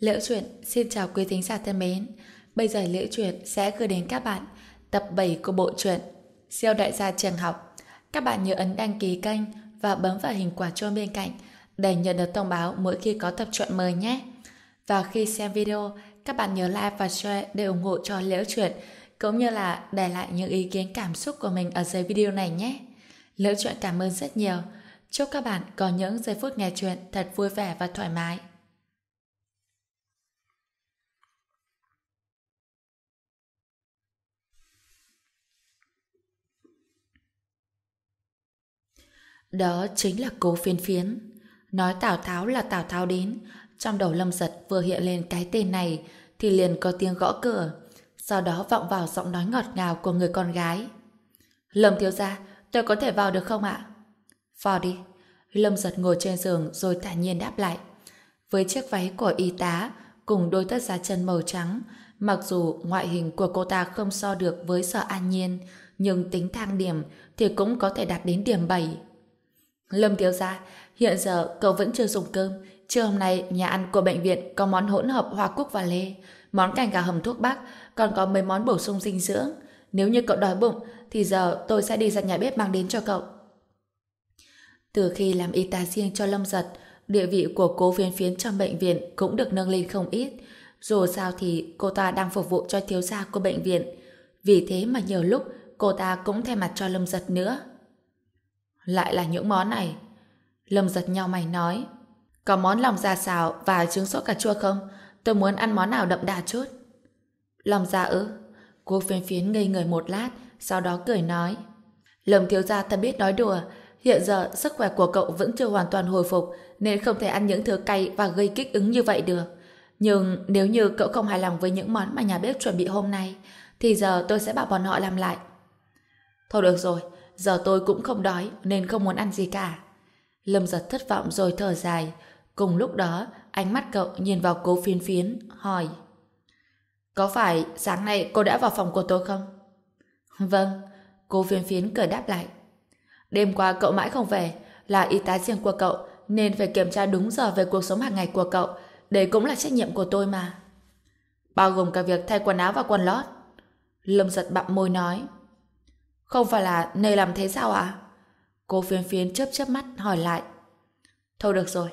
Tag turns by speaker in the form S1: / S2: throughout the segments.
S1: Liễu chuyện xin chào quý thính giả thân mến. Bây giờ Liễu chuyện sẽ gửi đến các bạn tập 7 của bộ truyện Siêu đại gia trường học. Các bạn nhớ ấn đăng ký kênh và bấm vào hình quả chuông bên cạnh để nhận được thông báo mỗi khi có tập truyện mới nhé. Và khi xem video, các bạn nhớ like và share để ủng hộ cho Liễu chuyện, cũng như là để lại những ý kiến cảm xúc của mình ở dưới video này nhé. Liễu chuyện cảm ơn rất nhiều. Chúc các bạn có những giây phút nghe chuyện thật vui vẻ và thoải mái. Đó chính là cố phiên phiến. Nói Tào Tháo là Tào Tháo đến, trong đầu Lâm Giật vừa hiện lên cái tên này, thì liền có tiếng gõ cửa. Sau đó vọng vào giọng nói ngọt ngào của người con gái. Lâm thiếu gia, tôi có thể vào được không ạ? Vào đi. Lâm Giật ngồi trên giường rồi thản nhiên đáp lại. Với chiếc váy của y tá cùng đôi tất giá chân màu trắng, mặc dù ngoại hình của cô ta không so được với sở an nhiên, nhưng tính thang điểm thì cũng có thể đạt đến điểm 7. Lâm thiếu gia, hiện giờ cậu vẫn chưa dùng cơm. Trưa hôm nay, nhà ăn của bệnh viện có món hỗn hợp hoa cúc và lê, món canh gà hầm thuốc bắc, còn có mấy món bổ sung dinh dưỡng. Nếu như cậu đói bụng, thì giờ tôi sẽ đi ra nhà bếp mang đến cho cậu. Từ khi làm y tá riêng cho Lâm Giật, địa vị của cô phiên phiến trong bệnh viện cũng được nâng lên không ít. Dù sao thì cô ta đang phục vụ cho thiếu gia của bệnh viện. Vì thế mà nhiều lúc cô ta cũng thay mặt cho Lâm Giật nữa. Lại là những món này. Lâm giật nhau mày nói. Có món lòng da xào và trứng sốt cà chua không? Tôi muốn ăn món nào đậm đà chút. Lòng da ư? Cô phiên phiến ngây người một lát, sau đó cười nói. Lâm thiếu gia thật biết nói đùa. Hiện giờ sức khỏe của cậu vẫn chưa hoàn toàn hồi phục, nên không thể ăn những thứ cay và gây kích ứng như vậy được. Nhưng nếu như cậu không hài lòng với những món mà nhà bếp chuẩn bị hôm nay, thì giờ tôi sẽ bảo bọn họ làm lại. Thôi được rồi, giờ tôi cũng không đói nên không muốn ăn gì cả. Lâm giật thất vọng rồi thở dài. Cùng lúc đó, ánh mắt cậu nhìn vào cố phiến phiến, hỏi Có phải sáng nay cô đã vào phòng của tôi không? Vâng, cô phiến phiến cười đáp lại. Đêm qua cậu mãi không về, là y tá riêng của cậu, nên phải kiểm tra đúng giờ về cuộc sống hàng ngày của cậu. Đây cũng là trách nhiệm của tôi mà. Bao gồm cả việc thay quần áo và quần lót. Lâm giật bặm môi nói. Không phải là nơi làm thế sao ạ? Cô phiến phiến chớp chớp mắt hỏi lại. Thôi được rồi.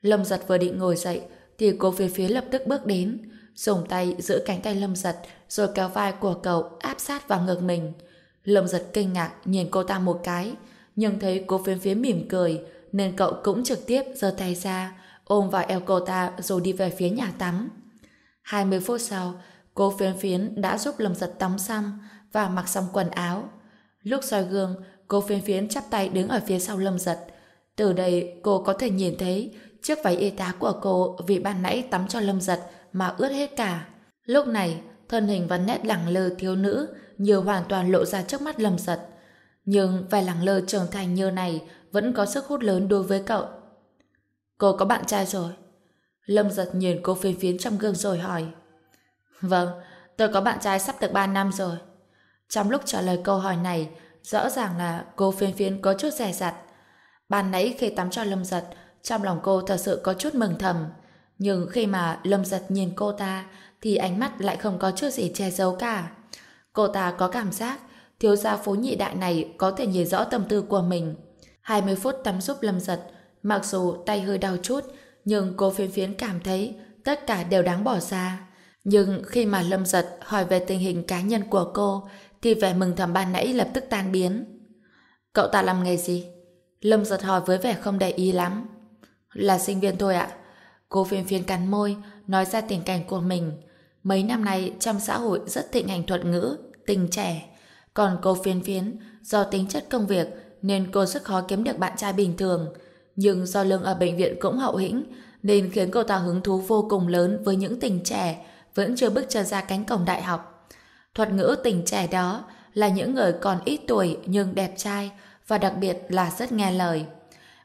S1: Lâm giật vừa định ngồi dậy thì cô phiến phiến lập tức bước đến dùng tay giữ cánh tay Lâm giật rồi kéo vai của cậu áp sát vào ngực mình. Lâm giật kinh ngạc nhìn cô ta một cái nhưng thấy cô phiến phiến mỉm cười nên cậu cũng trực tiếp giơ tay ra ôm vào eo cô ta rồi đi về phía nhà tắm. 20 phút sau, cô phiến phiến đã giúp Lâm giật tắm xong và mặc xong quần áo. Lúc soi gương, cô phiến phiến chắp tay đứng ở phía sau lâm giật. Từ đây cô có thể nhìn thấy chiếc váy y tá của cô vì ban nãy tắm cho lâm giật mà ướt hết cả. Lúc này, thân hình và nét lẳng lơ thiếu nữ như hoàn toàn lộ ra trước mắt lâm giật. Nhưng vẻ lẳng lơ trưởng thành như này vẫn có sức hút lớn đối với cậu. Cô có bạn trai rồi. Lâm giật nhìn cô phiến phiến trong gương rồi hỏi. Vâng, tôi có bạn trai sắp được 3 năm rồi. Trong lúc trả lời câu hỏi này, rõ ràng là cô phiên phiên có chút rẻ rặt. Ban nãy khi tắm cho Lâm Giật, trong lòng cô thật sự có chút mừng thầm. Nhưng khi mà Lâm Giật nhìn cô ta, thì ánh mắt lại không có chút gì che giấu cả. Cô ta có cảm giác thiếu gia phố nhị đại này có thể nhìn rõ tâm tư của mình. 20 phút tắm giúp Lâm Giật, mặc dù tay hơi đau chút, nhưng cô phiên phiến cảm thấy tất cả đều đáng bỏ ra. Nhưng khi mà Lâm Giật hỏi về tình hình cá nhân của cô, thì vẻ mừng thầm ban nãy lập tức tan biến. Cậu ta làm nghề gì? Lâm giật hỏi với vẻ không để ý lắm. Là sinh viên thôi ạ. Cô phiên phiên cắn môi, nói ra tình cảnh của mình. Mấy năm nay trong xã hội rất thịnh hành thuật ngữ, tình trẻ. Còn cô phiên phiến, do tính chất công việc nên cô rất khó kiếm được bạn trai bình thường. Nhưng do lương ở bệnh viện cũng hậu hĩnh nên khiến cô ta hứng thú vô cùng lớn với những tình trẻ vẫn chưa bước chân ra cánh cổng đại học. Thuật ngữ tình trẻ đó là những người còn ít tuổi nhưng đẹp trai và đặc biệt là rất nghe lời.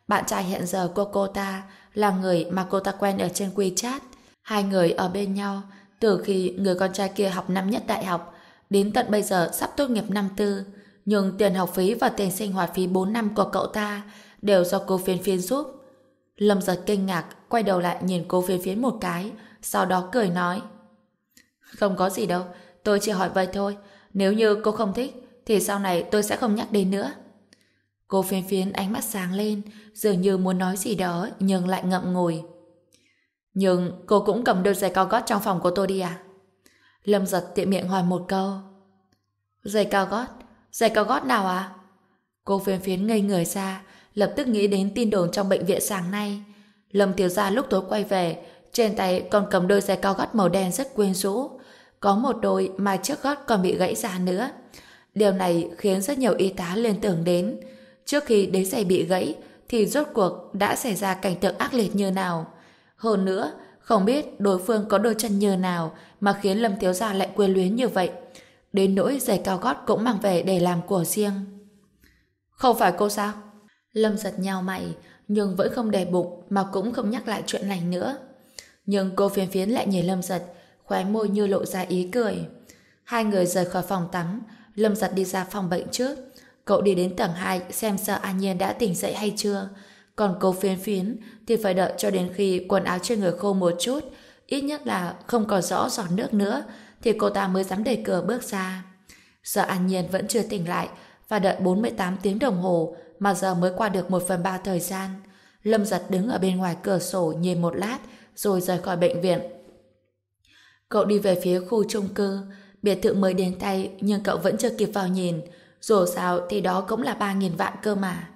S1: Bạn trai hiện giờ của cô ta là người mà cô ta quen ở trên WeChat. Hai người ở bên nhau từ khi người con trai kia học năm nhất đại học đến tận bây giờ sắp tốt nghiệp năm tư. Nhưng tiền học phí và tiền sinh hoạt phí 4 năm của cậu ta đều do cô phiên phiên giúp. Lâm giật kinh ngạc, quay đầu lại nhìn cô phiên phiến một cái, sau đó cười nói. Không có gì đâu, tôi chỉ hỏi vậy thôi. Nếu như cô không thích, thì sau này tôi sẽ không nhắc đến nữa. Cô phiên phiến ánh mắt sáng lên, dường như muốn nói gì đó nhưng lại ngậm ngùi. Nhưng cô cũng cầm đôi giày cao gót trong phòng của tôi đi à? Lâm giật tiện miệng hỏi một câu. Giày cao gót? Giày cao gót nào à? Cô phiên phiến ngây người ra, lập tức nghĩ đến tin đồn trong bệnh viện sáng nay. Lâm Tiểu Gia lúc tối quay về, trên tay còn cầm đôi giày cao gót màu đen rất quyến rũ. Có một đôi mà trước gót còn bị gãy ra nữa. Điều này khiến rất nhiều y tá liên tưởng đến. Trước khi đế giày bị gãy, thì rốt cuộc đã xảy ra cảnh tượng ác liệt như nào. Hơn nữa, không biết đối phương có đôi chân như nào mà khiến Lâm Thiếu Gia lại quên luyến như vậy. Đến nỗi giày cao gót cũng mang về để làm của riêng. Không phải cô sao? Lâm giật nhau mày, nhưng vẫn không đè bụng mà cũng không nhắc lại chuyện này nữa. Nhưng cô phiến phiến lại nhìn Lâm giật, khóe môi như lộ ra ý cười. Hai người rời khỏi phòng tắm, Lâm giật đi ra phòng bệnh trước. Cậu đi đến tầng 2 xem sợ An Nhiên đã tỉnh dậy hay chưa. Còn cô phiến phiến thì phải đợi cho đến khi quần áo trên người khô một chút, ít nhất là không còn rõ giọt nước nữa, thì cô ta mới dám đẩy cửa bước ra. Giờ An Nhiên vẫn chưa tỉnh lại, và đợi 48 tiếng đồng hồ mà giờ mới qua được một phần ba thời gian. Lâm giật đứng ở bên ngoài cửa sổ nhìn một lát rồi rời khỏi bệnh viện. Cậu đi về phía khu chung cư, biệt thự mới đến tay nhưng cậu vẫn chưa kịp vào nhìn. Dù sao thì đó cũng là 3.000 vạn cơ mà.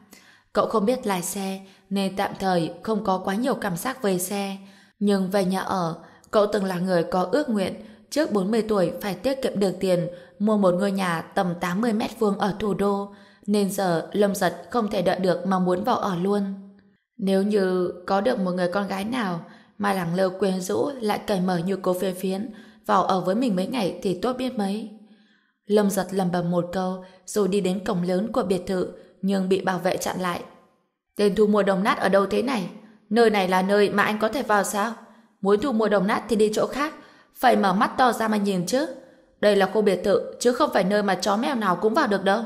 S1: Cậu không biết lái xe nên tạm thời không có quá nhiều cảm giác về xe. Nhưng về nhà ở, cậu từng là người có ước nguyện trước 40 tuổi phải tiết kiệm được tiền mua một ngôi nhà tầm 80 mét vuông ở thủ đô, nên giờ Lâm Giật không thể đợi được mà muốn vào ở luôn. Nếu như có được một người con gái nào mà lẳng lơ quyến rũ lại cởi mở như cô phiên phiến vào ở với mình mấy ngày thì tốt biết mấy. Lâm Giật lầm bầm một câu rồi đi đến cổng lớn của biệt thự nhưng bị bảo vệ chặn lại. Tên thu mua đồng nát ở đâu thế này? Nơi này là nơi mà anh có thể vào sao? Muốn thu mua đồng nát thì đi chỗ khác phải mở mắt to ra mà nhìn chứ. Đây là khu biệt thự, chứ không phải nơi mà chó mèo nào cũng vào được đâu.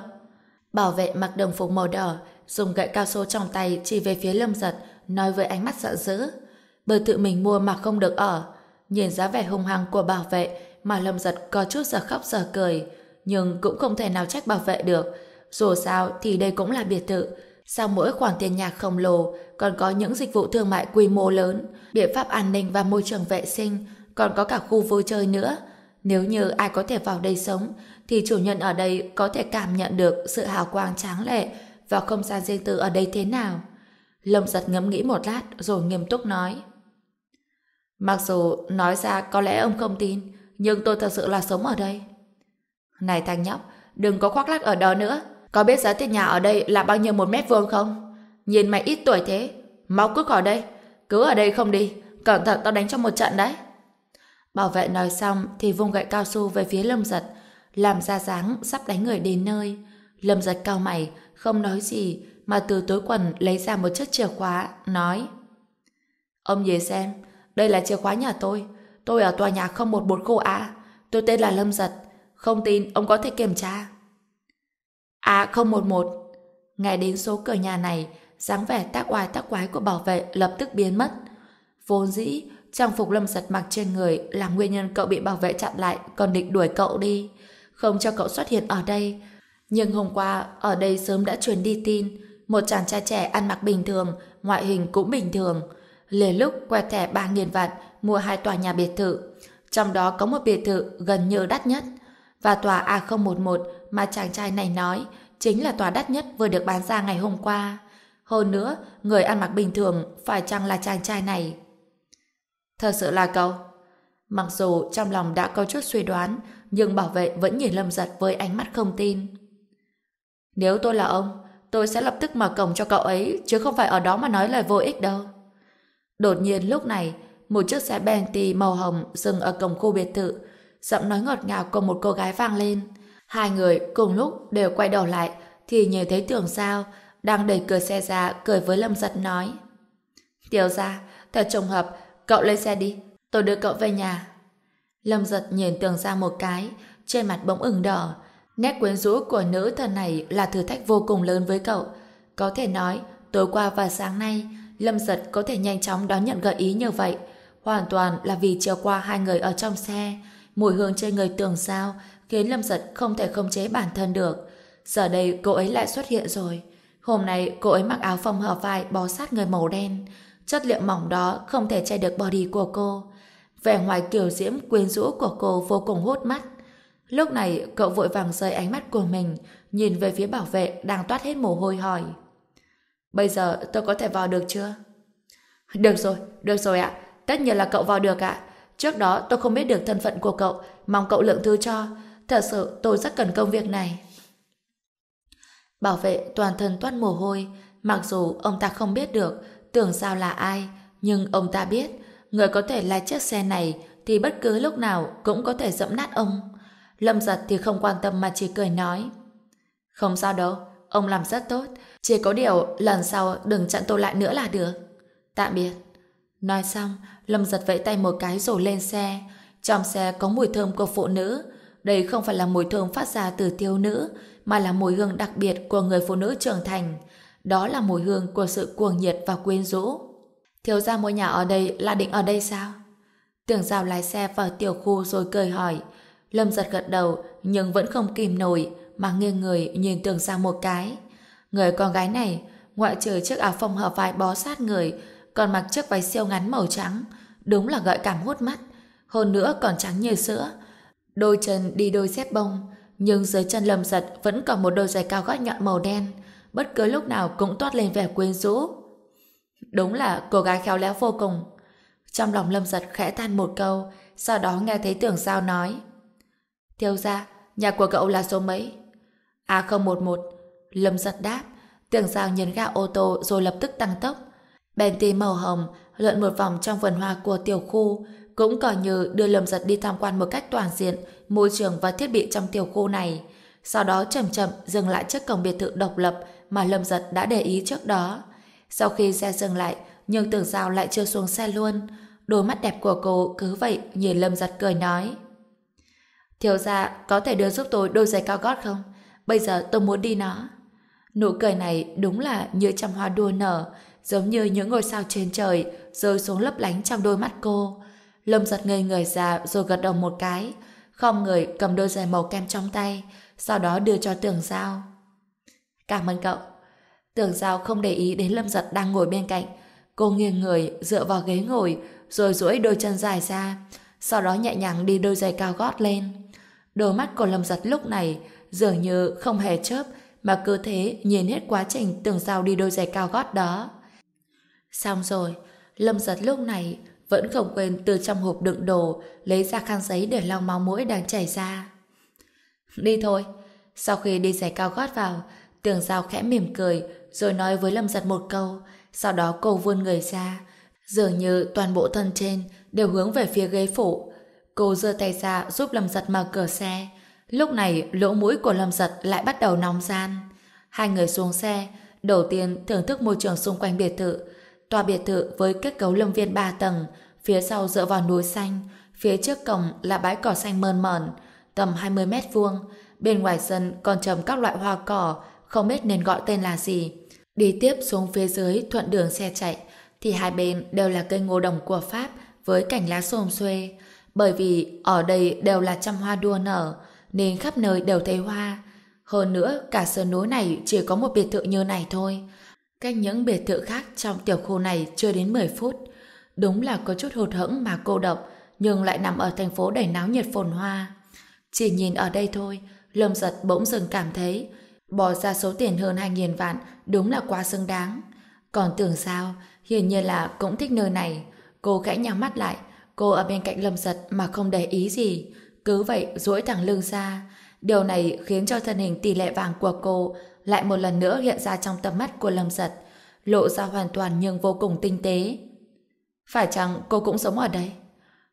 S1: Bảo vệ mặc đồng phục màu đỏ, dùng gậy cao su trong tay chỉ về phía lâm giật, nói với ánh mắt giận dữ. Bởi tự mình mua mà không được ở. Nhìn giá vẻ hung hăng của bảo vệ mà lâm giật có chút giờ khóc giờ cười. Nhưng cũng không thể nào trách bảo vệ được. Dù sao thì đây cũng là biệt thự. Sau mỗi khoản tiền nhạc khổng lồ còn có những dịch vụ thương mại quy mô lớn, biện pháp an ninh và môi trường vệ sinh, còn có cả khu vui chơi nữa. Nếu như ai có thể vào đây sống, thì chủ nhân ở đây có thể cảm nhận được sự hào quang tráng lệ và không gian riêng tư ở đây thế nào. Lâm giật ngẫm nghĩ một lát rồi nghiêm túc nói. Mặc dù nói ra có lẽ ông không tin, nhưng tôi thật sự là sống ở đây. Này thằng nhóc, đừng có khoác lác ở đó nữa. Có biết giá tiền nhà ở đây là bao nhiêu một mét vuông không? Nhìn mày ít tuổi thế, mau cút khỏi đây. Cứ ở đây không đi, cẩn thận tao đánh cho một trận đấy. Bảo vệ nói xong thì vung gậy cao su về phía lâm giật, làm ra dáng sắp đánh người đến nơi. Lâm giật cao mày, không nói gì, mà từ túi quần lấy ra một chiếc chìa khóa, nói Ông về xem, đây là chìa khóa nhà tôi. Tôi ở tòa nhà 011 khu A. Tôi tên là Lâm Giật. Không tin, ông có thể kiểm tra. A011 Nghe đến số cửa nhà này, dáng vẻ tác oai tác quái của bảo vệ lập tức biến mất. Vốn dĩ, Trang phục lâm giật mặc trên người là nguyên nhân cậu bị bảo vệ chặn lại còn định đuổi cậu đi. Không cho cậu xuất hiện ở đây. Nhưng hôm qua, ở đây sớm đã truyền đi tin một chàng trai trẻ ăn mặc bình thường, ngoại hình cũng bình thường. Lề lúc quẹt thẻ 3.000 vạn mua hai tòa nhà biệt thự. Trong đó có một biệt thự gần như đắt nhất. Và tòa A011 mà chàng trai này nói chính là tòa đắt nhất vừa được bán ra ngày hôm qua. Hơn nữa, người ăn mặc bình thường phải chăng là chàng trai này? Thật sự là cậu. Mặc dù trong lòng đã có chút suy đoán, nhưng bảo vệ vẫn nhìn Lâm Giật với ánh mắt không tin. Nếu tôi là ông, tôi sẽ lập tức mở cổng cho cậu ấy, chứ không phải ở đó mà nói lời vô ích đâu. Đột nhiên lúc này, một chiếc xe Bentley màu hồng dừng ở cổng khu biệt thự, giọng nói ngọt ngào của một cô gái vang lên. Hai người cùng lúc đều quay đầu lại, thì nhìn thấy tưởng sao, đang đẩy cửa xe ra, cười với Lâm Giật nói. Tiểu ra, thật trùng hợp, Cậu lên xe đi, tôi đưa cậu về nhà. Lâm giật nhìn tường ra một cái, trên mặt bỗng ửng đỏ. Nét quyến rũ của nữ thần này là thử thách vô cùng lớn với cậu. Có thể nói, tối qua và sáng nay, Lâm giật có thể nhanh chóng đón nhận gợi ý như vậy. hoàn toàn là vì chiều qua hai người ở trong xe. Mùi hương trên người tường sao, khiến Lâm Giật không thể khống chế bản thân được. Giờ đây cô ấy lại xuất hiện rồi. Hôm nay cô ấy mặc áo phông hở vai bó sát người màu đen. Chất liệu mỏng đó không thể che được body của cô. Vẻ ngoài kiểu diễm, quyến rũ của cô vô cùng hút mắt. Lúc này, cậu vội vàng rời ánh mắt của mình, nhìn về phía bảo vệ đang toát hết mồ hôi hỏi Bây giờ tôi có thể vào được chưa? Được rồi, được rồi ạ. Tất nhiên là cậu vào được ạ. Trước đó tôi không biết được thân phận của cậu, mong cậu lượng thứ cho. Thật sự tôi rất cần công việc này. Bảo vệ toàn thân toát mồ hôi, mặc dù ông ta không biết được tưởng sao là ai, nhưng ông ta biết người có thể lái chiếc xe này thì bất cứ lúc nào cũng có thể dẫm nát ông. Lâm giật thì không quan tâm mà chỉ cười nói. Không sao đâu, ông làm rất tốt. Chỉ có điều lần sau đừng chặn tôi lại nữa là được. Tạm biệt. Nói xong, Lâm giật vẫy tay một cái rồi lên xe. Trong xe có mùi thơm của phụ nữ. Đây không phải là mùi thơm phát ra từ thiếu nữ, mà là mùi hương đặc biệt của người phụ nữ trưởng thành. Đó là mùi hương của sự cuồng nhiệt và quyến rũ. Thiếu gia mua nhà ở đây là định ở đây sao? Tưởng rào lái xe vào tiểu khu rồi cười hỏi. Lâm giật gật đầu nhưng vẫn không kìm nổi mà nghiêng người nhìn tưởng ra một cái. Người con gái này, ngoại trừ chiếc áo phông hợp vai bó sát người, còn mặc chiếc váy siêu ngắn màu trắng, đúng là gợi cảm hút mắt. Hơn nữa còn trắng như sữa. Đôi chân đi đôi dép bông, nhưng dưới chân lâm giật vẫn còn một đôi giày cao gót nhọn màu đen, bất cứ lúc nào cũng toát lên vẻ quyến rũ. Đúng là cô gái khéo léo vô cùng. Trong lòng lâm giật khẽ than một câu, sau đó nghe thấy tưởng sao nói. Thiếu ra, nhà của cậu là số mấy? A011, Lâm giật đáp, tưởng giao nhấn ga ô tô rồi lập tức tăng tốc. Bentley màu hồng lượn một vòng trong vườn hoa của tiểu khu, cũng coi như đưa Lâm giật đi tham quan một cách toàn diện môi trường và thiết bị trong tiểu khu này. Sau đó chậm chậm dừng lại trước cổng biệt thự độc lập mà Lâm giật đã để ý trước đó. Sau khi xe dừng lại, nhưng tưởng giao lại chưa xuống xe luôn. Đôi mắt đẹp của cô cứ vậy nhìn Lâm giật cười nói. Thiếu gia có thể đưa giúp tôi đôi giày cao gót không? Bây giờ tôi muốn đi nó. Nụ cười này đúng là như trăm hoa đua nở, giống như những ngôi sao trên trời rơi xuống lấp lánh trong đôi mắt cô. Lâm giật ngây người ra rồi gật đầu một cái, không người cầm đôi giày màu kem trong tay, sau đó đưa cho tường giao. Cảm ơn cậu. Tường giao không để ý đến Lâm giật đang ngồi bên cạnh. Cô nghiêng người, dựa vào ghế ngồi, rồi duỗi đôi chân dài ra, sau đó nhẹ nhàng đi đôi giày cao gót lên. Đôi mắt của Lâm giật lúc này dường như không hề chớp, mà cứ thế nhìn hết quá trình tưởng sao đi đôi giày cao gót đó. Xong rồi, Lâm giật lúc này vẫn không quên từ trong hộp đựng đồ lấy ra khăn giấy để lau máu mũi đang chảy ra. Đi thôi. Sau khi đi giày cao gót vào, tường giao khẽ mỉm cười rồi nói với Lâm giật một câu, sau đó cô vươn người ra. Dường như toàn bộ thân trên đều hướng về phía ghế phụ. Cô giơ tay ra giúp Lâm giật mở cửa xe, Lúc này, lỗ mũi của Lâm Giật lại bắt đầu nóng gian. Hai người xuống xe, đầu tiên thưởng thức môi trường xung quanh biệt thự. Tòa biệt thự với kết cấu lâm viên ba tầng, phía sau dựa vào núi xanh, phía trước cổng là bãi cỏ xanh mơn mởn, tầm 20 mét vuông. Bên ngoài sân còn trồng các loại hoa cỏ, không biết nên gọi tên là gì. Đi tiếp xuống phía dưới thuận đường xe chạy, thì hai bên đều là cây ngô đồng của Pháp với cảnh lá xồm xuê. Bởi vì ở đây đều là trăm hoa đua nở, nên khắp nơi đều thấy hoa. Hơn nữa, cả sơn núi này chỉ có một biệt thự như này thôi. Cách những biệt thự khác trong tiểu khu này chưa đến 10 phút. Đúng là có chút hụt hẫng mà cô độc, nhưng lại nằm ở thành phố đầy náo nhiệt phồn hoa. Chỉ nhìn ở đây thôi, Lâm giật bỗng dừng cảm thấy bỏ ra số tiền hơn 2.000 vạn đúng là quá xứng đáng. Còn tưởng sao, hiển nhiên là cũng thích nơi này. Cô khẽ nhắm mắt lại, cô ở bên cạnh Lâm giật mà không để ý gì. Cứ vậy duỗi thẳng lưng ra. Điều này khiến cho thân hình tỷ lệ vàng của cô lại một lần nữa hiện ra trong tầm mắt của Lâm Giật, lộ ra hoàn toàn nhưng vô cùng tinh tế. Phải chăng cô cũng sống ở đây?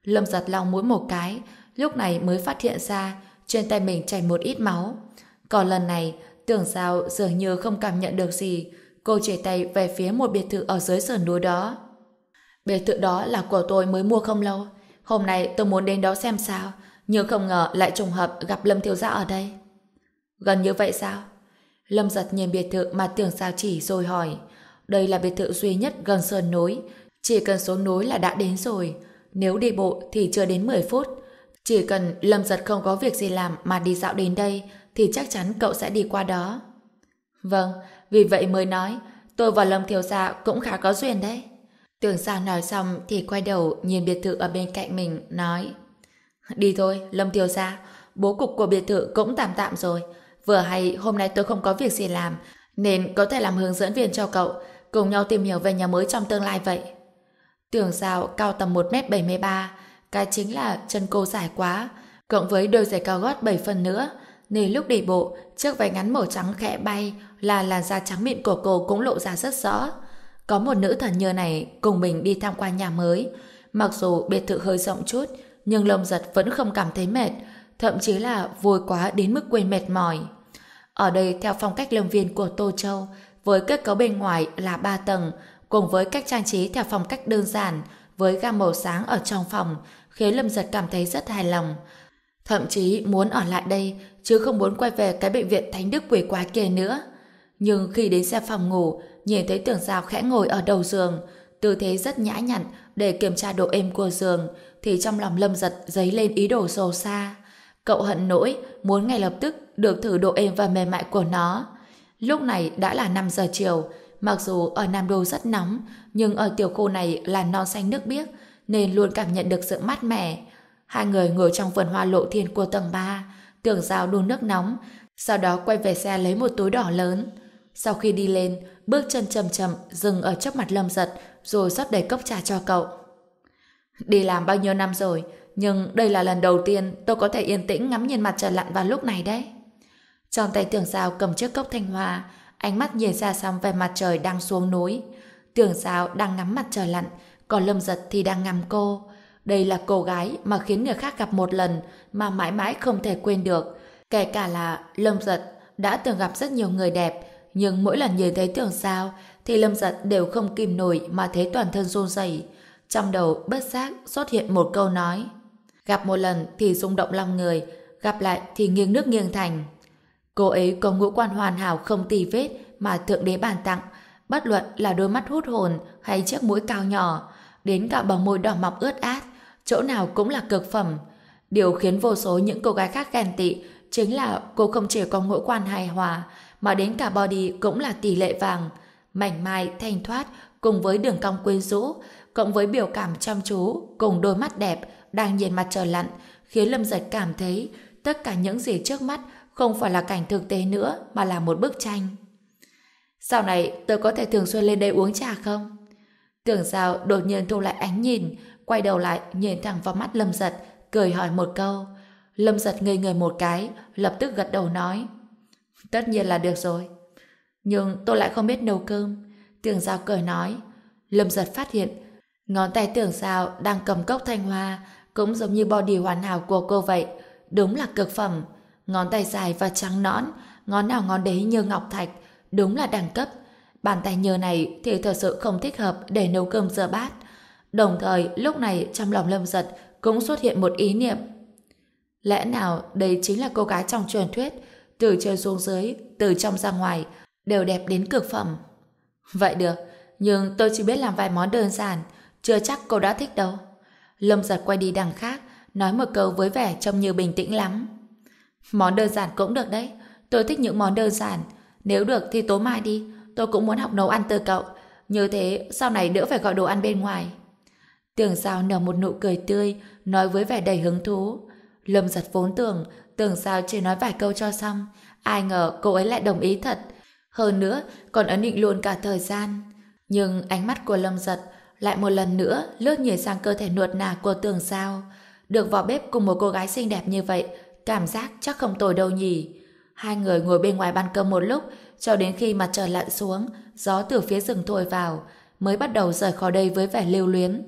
S1: Lâm Giật lòng mũi một cái, lúc này mới phát hiện ra trên tay mình chảy một ít máu. Còn lần này, tưởng sao dường như không cảm nhận được gì, cô chỉ tay về phía một biệt thự ở dưới sườn núi đó. Biệt thự đó là của tôi mới mua không lâu. Hôm nay tôi muốn đến đó xem sao, nhưng không ngờ lại trùng hợp gặp Lâm Thiếu Gia ở đây. Gần như vậy sao? Lâm giật nhìn biệt thự mà tưởng sao chỉ rồi hỏi. Đây là biệt thự duy nhất gần sơn núi. Chỉ cần xuống núi là đã đến rồi. Nếu đi bộ thì chưa đến 10 phút. Chỉ cần Lâm Giật không có việc gì làm mà đi dạo đến đây thì chắc chắn cậu sẽ đi qua đó. Vâng, vì vậy mới nói tôi và Lâm Thiếu Gia cũng khá có duyên đấy. Tưởng sao nói xong thì quay đầu nhìn biệt thự ở bên cạnh mình nói Đi thôi, Lâm Tiêu ra. bố cục của biệt thự cũng tạm tạm rồi. Vừa hay hôm nay tôi không có việc gì làm nên có thể làm hướng dẫn viên cho cậu cùng nhau tìm hiểu về nhà mới trong tương lai vậy. Tưởng Giao cao tầm 1m73 cái chính là chân cô dài quá cộng với đôi giày cao gót 7 phần nữa nên lúc đi bộ chiếc váy ngắn màu trắng khẽ bay là làn da trắng mịn của cô cũng lộ ra rất rõ. Có một nữ thần như này cùng mình đi tham quan nhà mới mặc dù biệt thự hơi rộng chút nhưng lông giật vẫn không cảm thấy mệt, thậm chí là vui quá đến mức quên mệt mỏi. Ở đây, theo phong cách lâm viên của Tô Châu, với kết cấu bên ngoài là 3 tầng, cùng với cách trang trí theo phong cách đơn giản, với gam màu sáng ở trong phòng, khiến Lâm Giật cảm thấy rất hài lòng. Thậm chí muốn ở lại đây, chứ không muốn quay về cái bệnh viện Thánh Đức quỷ quái kia nữa. Nhưng khi đến xe phòng ngủ, nhìn thấy tưởng giao khẽ ngồi ở đầu giường, tư thế rất nhã nhặn để kiểm tra độ êm của giường thì trong lòng Lâm Giật dấy lên ý đồ sâu xa. Cậu hận nỗi muốn ngay lập tức được thử độ êm và mềm mại của nó. Lúc này đã là 5 giờ chiều, mặc dù ở Nam Đô rất nóng, nhưng ở tiểu khu này là non xanh nước biếc, nên luôn cảm nhận được sự mát mẻ. Hai người ngồi trong vườn hoa lộ thiên của tầng 3, tưởng giao đun nước nóng, sau đó quay về xe lấy một túi đỏ lớn. Sau khi đi lên, bước chân chậm chậm dừng ở trước mặt Lâm Giật, rồi rót đầy cốc trà cho cậu. Đi làm bao nhiêu năm rồi, nhưng đây là lần đầu tiên tôi có thể yên tĩnh ngắm nhìn mặt trời lặn vào lúc này đấy. Trong tay tưởng sao cầm chiếc cốc thanh hoa, ánh mắt nhìn ra xong về mặt trời đang xuống núi. Tưởng sao đang ngắm mặt trời lặn, còn lâm giật thì đang ngắm cô. Đây là cô gái mà khiến người khác gặp một lần mà mãi mãi không thể quên được. Kể cả là lâm giật đã từng gặp rất nhiều người đẹp, nhưng mỗi lần nhìn thấy tưởng sao thì lâm giật đều không kìm nổi mà thấy toàn thân run rẩy. Trong đầu bất giác xuất hiện một câu nói. Gặp một lần thì rung động lòng người, gặp lại thì nghiêng nước nghiêng thành. Cô ấy có ngũ quan hoàn hảo không tì vết mà Thượng Đế bàn tặng, bất luận là đôi mắt hút hồn hay chiếc mũi cao nhỏ, đến cả bờ môi đỏ mọng ướt át, chỗ nào cũng là cực phẩm. Điều khiến vô số những cô gái khác ghen tị chính là cô không chỉ có ngũ quan hài hòa, mà đến cả body cũng là tỷ lệ vàng, mảnh mai, thanh thoát, cùng với đường cong quyến rũ, cộng với biểu cảm chăm chú, cùng đôi mắt đẹp, đang nhìn mặt trời lặn, khiến Lâm Giật cảm thấy tất cả những gì trước mắt không phải là cảnh thực tế nữa mà là một bức tranh. Sau này tôi có thể thường xuyên lên đây uống trà không? Tưởng sao đột nhiên thu lại ánh nhìn, quay đầu lại nhìn thẳng vào mắt Lâm Giật, cười hỏi một câu. Lâm Giật ngây người một cái, lập tức gật đầu nói. Tất nhiên là được rồi. Nhưng tôi lại không biết nấu cơm. Tưởng giao cười nói. Lâm Giật phát hiện, ngón tay tưởng sao đang cầm cốc thanh hoa, cũng giống như body hoàn hảo của cô vậy. Đúng là cực phẩm. Ngón tay dài và trắng nõn, ngón nào ngón đấy như ngọc thạch, đúng là đẳng cấp. Bàn tay nhờ này thì thật sự không thích hợp để nấu cơm rửa bát. Đồng thời, lúc này trong lòng lâm giật cũng xuất hiện một ý niệm. Lẽ nào đây chính là cô gái trong truyền thuyết, từ trên xuống dưới, từ trong ra ngoài, đều đẹp đến cực phẩm. Vậy được, nhưng tôi chỉ biết làm vài món đơn giản, chưa chắc cô đã thích đâu. Lâm giật quay đi đằng khác, nói một câu với vẻ trông như bình tĩnh lắm. Món đơn giản cũng được đấy, tôi thích những món đơn giản. Nếu được thì tối mai đi, tôi cũng muốn học nấu ăn từ cậu. Như thế, sau này đỡ phải gọi đồ ăn bên ngoài. Tưởng sao nở một nụ cười tươi, nói với vẻ đầy hứng thú. Lâm giật vốn tưởng, tưởng sao chỉ nói vài câu cho xong. Ai ngờ cô ấy lại đồng ý thật. Hơn nữa, còn ấn định luôn cả thời gian. Nhưng ánh mắt của Lâm giật lại một lần nữa lướt nhìn sang cơ thể nuột nà của tường sao. Được vào bếp cùng một cô gái xinh đẹp như vậy, cảm giác chắc không tồi đâu nhỉ. Hai người ngồi bên ngoài ban cơm một lúc, cho đến khi mặt trời lặn xuống, gió từ phía rừng thổi vào, mới bắt đầu rời khỏi đây với vẻ lưu luyến.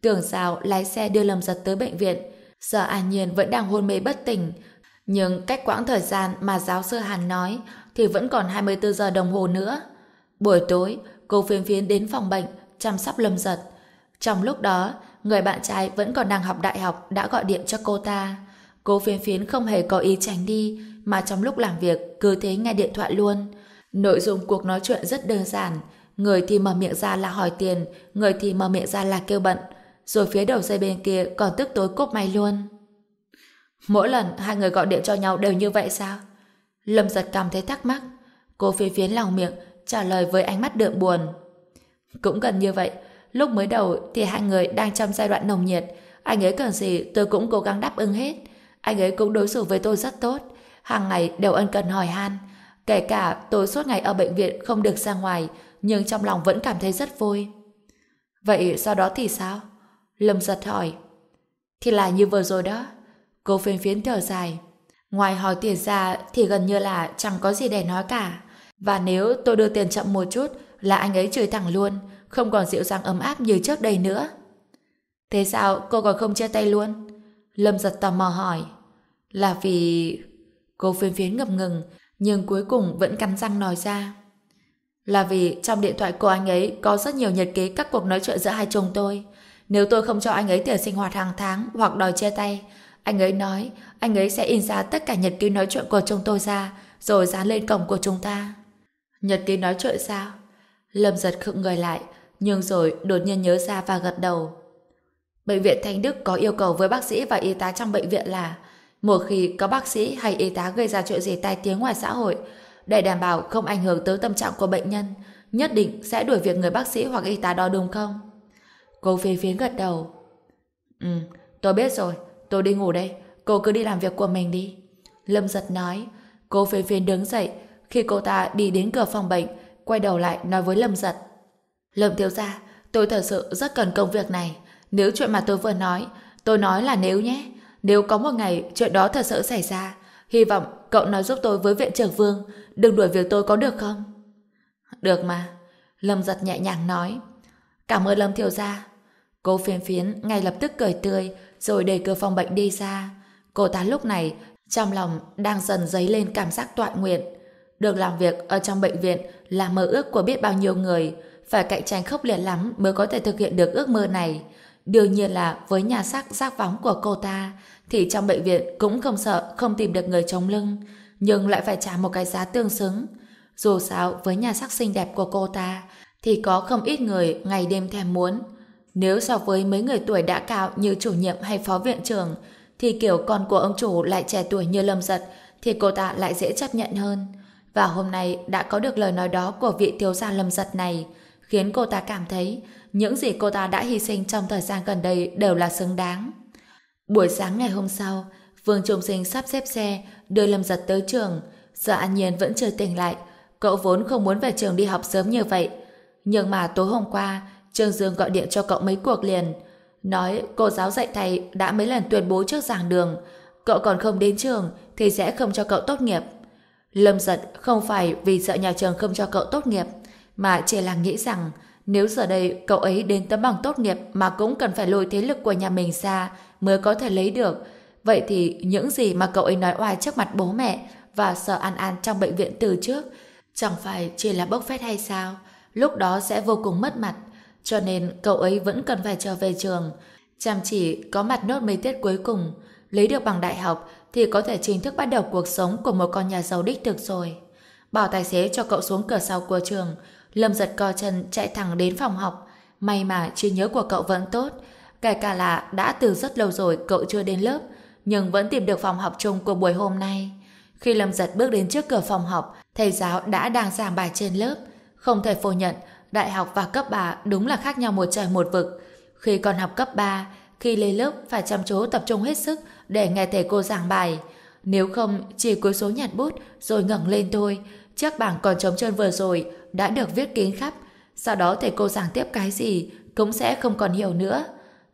S1: Tưởng sao lái xe đưa Lâm Giật tới bệnh viện, giờ An Nhiên vẫn đang hôn mê bất tỉnh. Nhưng cách quãng thời gian mà giáo sư Hàn nói thì vẫn còn 24 giờ đồng hồ nữa. Buổi tối, cô phiên phiến đến phòng bệnh, chăm sóc Lâm Giật. Trong lúc đó, người bạn trai vẫn còn đang học đại học đã gọi điện cho cô ta. Cô phiến phiến không hề có ý tránh đi, mà trong lúc làm việc cứ thế nghe điện thoại luôn. Nội dung cuộc nói chuyện rất đơn giản. Người thì mở miệng ra là hỏi tiền, người thì mở miệng ra là kêu bận. rồi phía đầu dây bên kia còn tức tối cốp máy luôn. Mỗi lần hai người gọi điện cho nhau đều như vậy sao? Lâm giật cảm thấy thắc mắc. Cô phía phiến lòng miệng, trả lời với ánh mắt đượm buồn. Cũng gần như vậy, lúc mới đầu thì hai người đang trong giai đoạn nồng nhiệt. Anh ấy cần gì tôi cũng cố gắng đáp ứng hết. Anh ấy cũng đối xử với tôi rất tốt. Hàng ngày đều ân cần hỏi han. Kể cả tôi suốt ngày ở bệnh viện không được ra ngoài, nhưng trong lòng vẫn cảm thấy rất vui. Vậy sau đó thì sao? Lâm giật hỏi. Thì là như vừa rồi đó. Cô phiên phiến thở dài. Ngoài hỏi tiền ra thì gần như là chẳng có gì để nói cả. Và nếu tôi đưa tiền chậm một chút là anh ấy chửi thẳng luôn, không còn dịu dàng ấm áp như trước đây nữa. Thế sao cô còn không chia tay luôn? Lâm giật tò mò hỏi. Là vì... Cô phiên phiến ngập ngừng, nhưng cuối cùng vẫn cắn răng nói ra. Là vì trong điện thoại của anh ấy có rất nhiều nhật ký các cuộc nói chuyện giữa hai chồng tôi. Nếu tôi không cho anh ấy tiền sinh hoạt hàng tháng hoặc đòi chia tay, anh ấy nói anh ấy sẽ in ra tất cả nhật ký nói chuyện của chúng tôi ra rồi dán lên cổng của chúng ta. Nhật ký nói chuyện sao? Lâm giật khựng người lại nhưng rồi đột nhiên nhớ ra và gật đầu. Bệnh viện Thanh Đức có yêu cầu với bác sĩ và y tá trong bệnh viện là một khi có bác sĩ hay y tá gây ra chuyện gì tai tiếng ngoài xã hội để đảm bảo không ảnh hưởng tới tâm trạng của bệnh nhân nhất định sẽ đuổi việc người bác sĩ hoặc y tá đó đúng không? Cô phi phiến gật đầu. Ừ, tôi biết rồi, tôi đi ngủ đây, cô cứ đi làm việc của mình đi. Lâm giật nói, cô phi phiến đứng dậy, khi cô ta đi đến cửa phòng bệnh, quay đầu lại nói với Lâm giật. Lâm thiếu gia, tôi thật sự rất cần công việc này. Nếu chuyện mà tôi vừa nói, tôi nói là nếu nhé. Nếu có một ngày chuyện đó thật sự xảy ra, hy vọng cậu nói giúp tôi với viện trưởng Vương, đừng đuổi việc tôi có được không? Được mà. Lâm giật nhẹ nhàng nói. Cảm ơn Lâm thiếu gia. Cô phiền phiến ngay lập tức cười tươi rồi đẩy cửa phòng bệnh đi ra. Cô ta lúc này trong lòng đang dần dấy lên cảm giác tọa nguyện. Được làm việc ở trong bệnh viện là mơ ước của biết bao nhiêu người. Phải cạnh tranh khốc liệt lắm mới có thể thực hiện được ước mơ này. Đương nhiên là với nhà sắc giác vóng của cô ta thì trong bệnh viện cũng không sợ không tìm được người chống lưng nhưng lại phải trả một cái giá tương xứng. Dù sao với nhà sắc xinh đẹp của cô ta thì có không ít người ngày đêm thèm muốn nếu so với mấy người tuổi đã cao như chủ nhiệm hay phó viện trưởng, thì kiểu con của ông chủ lại trẻ tuổi như lâm giật, thì cô ta lại dễ chấp nhận hơn. Và hôm nay đã có được lời nói đó của vị thiếu gia lâm giật này, khiến cô ta cảm thấy những gì cô ta đã hy sinh trong thời gian gần đây đều là xứng đáng. Buổi sáng ngày hôm sau, Vương Trung Sinh sắp xếp xe đưa Lâm Giật tới trường. Giờ An Nhiên vẫn chưa tỉnh lại. Cậu vốn không muốn về trường đi học sớm như vậy. Nhưng mà tối hôm qua, Trương Dương gọi điện cho cậu mấy cuộc liền, nói cô giáo dạy thầy đã mấy lần tuyên bố trước giảng đường, cậu còn không đến trường thì sẽ không cho cậu tốt nghiệp. Lâm giật không phải vì sợ nhà trường không cho cậu tốt nghiệp, mà chỉ là nghĩ rằng nếu giờ đây cậu ấy đến tấm bằng tốt nghiệp mà cũng cần phải lôi thế lực của nhà mình ra mới có thể lấy được, vậy thì những gì mà cậu ấy nói oai trước mặt bố mẹ và sợ An An trong bệnh viện từ trước chẳng phải chỉ là bốc phét hay sao? Lúc đó sẽ vô cùng mất mặt cho nên cậu ấy vẫn cần phải trở về trường. Chăm chỉ có mặt nốt mấy tiết cuối cùng, lấy được bằng đại học thì có thể chính thức bắt đầu cuộc sống của một con nhà giàu đích thực rồi. Bảo tài xế cho cậu xuống cửa sau của trường, Lâm giật co chân chạy thẳng đến phòng học. May mà trí nhớ của cậu vẫn tốt, kể cả là đã từ rất lâu rồi cậu chưa đến lớp, nhưng vẫn tìm được phòng học chung của buổi hôm nay. Khi Lâm giật bước đến trước cửa phòng học, thầy giáo đã đang giảng bài trên lớp. Không thể phủ nhận, Đại học và cấp 3 đúng là khác nhau một trời một vực. Khi còn học cấp 3, khi lên lớp phải chăm chú tập trung hết sức để nghe thầy cô giảng bài. Nếu không, chỉ cuối số nhặt bút rồi ngẩng lên thôi. Chiếc bảng còn trống trơn vừa rồi đã được viết kín khắp. Sau đó thầy cô giảng tiếp cái gì cũng sẽ không còn hiểu nữa.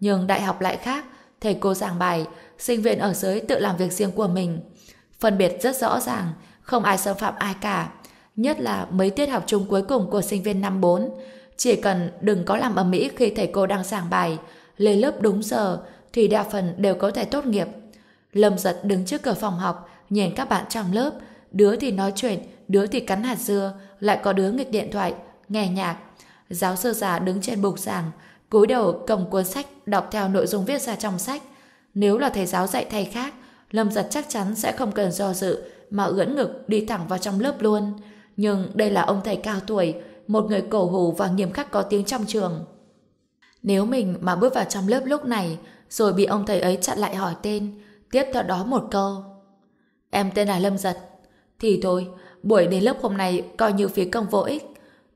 S1: Nhưng đại học lại khác. Thầy cô giảng bài, sinh viên ở dưới tự làm việc riêng của mình. Phân biệt rất rõ ràng, không ai xâm phạm ai cả nhất là mấy tiết học chung cuối cùng của sinh viên năm 4. Chỉ cần đừng có làm ầm mỹ khi thầy cô đang giảng bài, lên lớp đúng giờ thì đa phần đều có thể tốt nghiệp. Lâm giật đứng trước cửa phòng học, nhìn các bạn trong lớp, đứa thì nói chuyện, đứa thì cắn hạt dưa, lại có đứa nghịch điện thoại, nghe nhạc. Giáo sư già đứng trên bục giảng, cúi đầu cầm cuốn sách đọc theo nội dung viết ra trong sách. Nếu là thầy giáo dạy thầy khác, Lâm giật chắc chắn sẽ không cần do dự mà ưỡn ngực đi thẳng vào trong lớp luôn nhưng đây là ông thầy cao tuổi, một người cổ hủ và nghiêm khắc có tiếng trong trường. Nếu mình mà bước vào trong lớp lúc này, rồi bị ông thầy ấy chặn lại hỏi tên, tiếp theo đó một câu. Em tên là Lâm Giật. Thì thôi, buổi đến lớp hôm nay coi như phí công vô ích.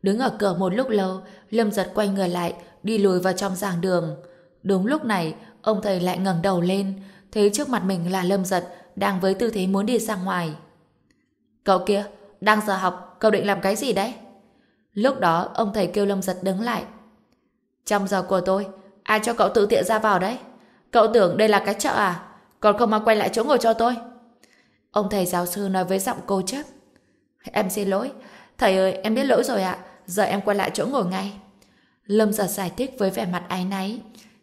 S1: Đứng ở cửa một lúc lâu, Lâm Giật quay người lại, đi lùi vào trong giảng đường. Đúng lúc này, ông thầy lại ngẩng đầu lên, thấy trước mặt mình là Lâm Giật, đang với tư thế muốn đi ra ngoài. Cậu kia, đang giờ học, cậu định làm cái gì đấy? Lúc đó, ông thầy kêu Lâm Giật đứng lại. Trong giờ của tôi, ai cho cậu tự tiện ra vào đấy? Cậu tưởng đây là cái chợ à? Còn không mà quay lại chỗ ngồi cho tôi. Ông thầy giáo sư nói với giọng cô chấp. Em xin lỗi. Thầy ơi, em biết lỗi rồi ạ. Giờ em quay lại chỗ ngồi ngay. Lâm giật giải thích với vẻ mặt áy náy.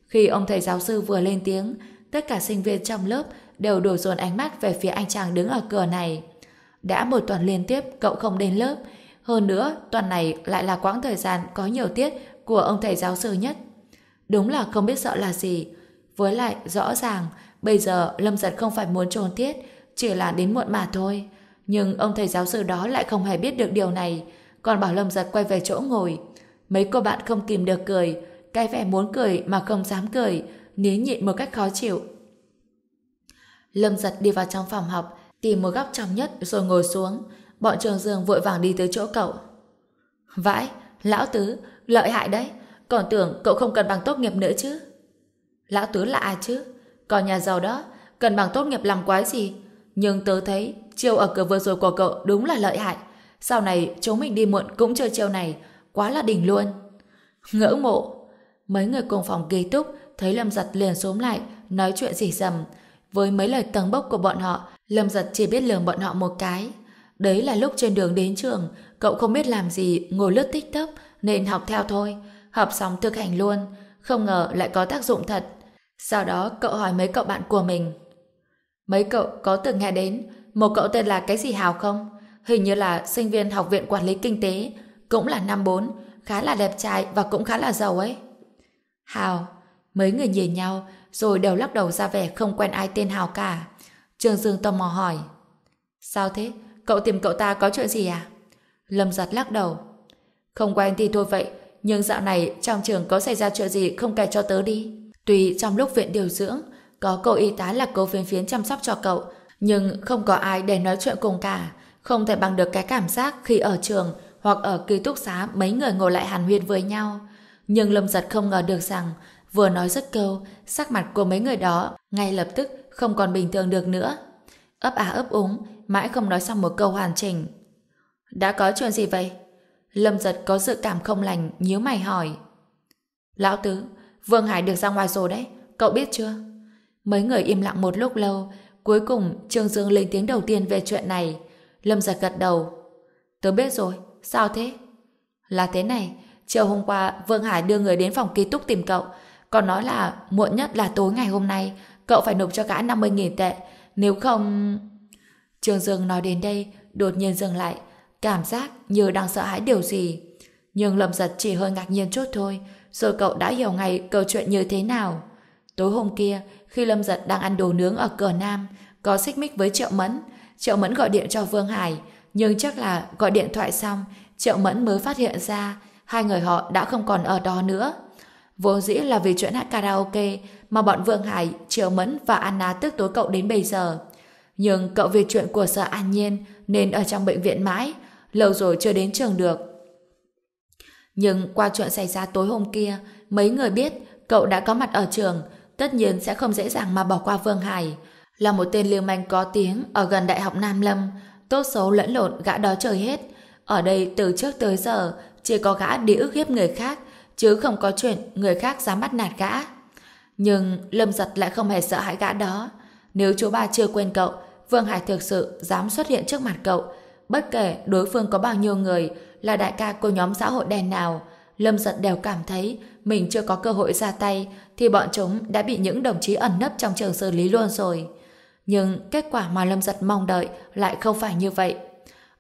S1: Khi ông thầy giáo sư vừa lên tiếng, tất cả sinh viên trong lớp đều đổ dồn ánh mắt về phía anh chàng đứng ở cửa này. Đã một tuần liên tiếp cậu không đến lớp. Hơn nữa, tuần này lại là quãng thời gian có nhiều tiết của ông thầy giáo sư nhất. Đúng là không biết sợ là gì. Với lại, rõ ràng, bây giờ Lâm Giật không phải muốn trốn tiết, chỉ là đến muộn mà thôi. Nhưng ông thầy giáo sư đó lại không hề biết được điều này, còn bảo Lâm Giật quay về chỗ ngồi. Mấy cô bạn không kìm được cười, cái vẻ muốn cười mà không dám cười, nín nhịn một cách khó chịu. Lâm Giật đi vào trong phòng học, tìm một góc trong nhất rồi ngồi xuống. Bọn trường dương vội vàng đi tới chỗ cậu. Vãi, lão tứ, lợi hại đấy. Còn tưởng cậu không cần bằng tốt nghiệp nữa chứ. Lão tứ là ai chứ? Còn nhà giàu đó, cần bằng tốt nghiệp làm quái gì? Nhưng tớ thấy chiêu ở cửa vừa rồi của cậu đúng là lợi hại. Sau này chúng mình đi muộn cũng chơi chiêu này, quá là đỉnh luôn. Ngỡ mộ. Mấy người cùng phòng ký túc thấy Lâm Giật liền xuống lại, nói chuyện gì dầm. Với mấy lời tầng bốc của bọn họ, Lâm Giật chỉ biết lường bọn họ một cái. Đấy là lúc trên đường đến trường, cậu không biết làm gì, ngồi lướt tích tốc, nên học theo thôi. Học xong thực hành luôn, không ngờ lại có tác dụng thật. Sau đó cậu hỏi mấy cậu bạn của mình. Mấy cậu có từng nghe đến một cậu tên là cái gì Hào không? Hình như là sinh viên học viện quản lý kinh tế, cũng là năm bốn, khá là đẹp trai và cũng khá là giàu ấy. Hào, mấy người nhìn nhau rồi đều lắc đầu ra vẻ không quen ai tên Hào cả. Trường Dương tò mò hỏi. Sao thế? Cậu tìm cậu ta có chuyện gì à? Lâm giật lắc đầu. Không quen thì thôi vậy, nhưng dạo này trong trường có xảy ra chuyện gì không kể cho tớ đi. Tuy trong lúc viện điều dưỡng, có cô y tá là cô phiến phiến chăm sóc cho cậu, nhưng không có ai để nói chuyện cùng cả. Không thể bằng được cái cảm giác khi ở trường hoặc ở ký túc xá mấy người ngồi lại hàn huyên với nhau. Nhưng Lâm Giật không ngờ được rằng vừa nói rất câu, sắc mặt của mấy người đó ngay lập tức không còn bình thường được nữa. Ấp à ấp úng, mãi không nói xong một câu hoàn chỉnh. Đã có chuyện gì vậy? Lâm Giật có dự cảm không lành, nhíu mày hỏi. Lão Tứ, Vương Hải được ra ngoài rồi đấy, cậu biết chưa? Mấy người im lặng một lúc lâu, cuối cùng Trương Dương lên tiếng đầu tiên về chuyện này. Lâm giật gật đầu. Tớ biết rồi, sao thế? Là thế này, chiều hôm qua Vương Hải đưa người đến phòng ký túc tìm cậu, còn nói là muộn nhất là tối ngày hôm nay, cậu phải nộp cho cả 50.000 tệ, nếu không... Trương Dương nói đến đây, đột nhiên dừng lại, cảm giác như đang sợ hãi điều gì. Nhưng Lâm giật chỉ hơi ngạc nhiên chút thôi, rồi cậu đã hiểu ngay câu chuyện như thế nào. Tối hôm kia, khi Lâm Giật đang ăn đồ nướng ở cửa Nam, có xích mích với Triệu Mẫn. Triệu Mẫn gọi điện cho Vương Hải, nhưng chắc là gọi điện thoại xong, Triệu Mẫn mới phát hiện ra hai người họ đã không còn ở đó nữa. Vô dĩ là vì chuyện hát karaoke mà bọn Vương Hải, Triệu Mẫn và Anna tức tối cậu đến bây giờ. Nhưng cậu vì chuyện của sở An Nhiên nên ở trong bệnh viện mãi, lâu rồi chưa đến trường được. Nhưng qua chuyện xảy ra tối hôm kia, mấy người biết cậu đã có mặt ở trường, tất nhiên sẽ không dễ dàng mà bỏ qua Vương Hải. Là một tên liêu manh có tiếng ở gần Đại học Nam Lâm, tốt xấu lẫn lộn gã đó trời hết. Ở đây từ trước tới giờ, chỉ có gã đi ức hiếp người khác, chứ không có chuyện người khác dám bắt nạt gã. Nhưng Lâm Giật lại không hề sợ hãi gã đó. Nếu chú ba chưa quên cậu, Vương Hải thực sự dám xuất hiện trước mặt cậu, bất kể đối phương có bao nhiêu người, là đại ca của nhóm xã hội đen nào, Lâm Giật đều cảm thấy mình chưa có cơ hội ra tay thì bọn chúng đã bị những đồng chí ẩn nấp trong trường xử lý luôn rồi. Nhưng kết quả mà Lâm Giật mong đợi lại không phải như vậy.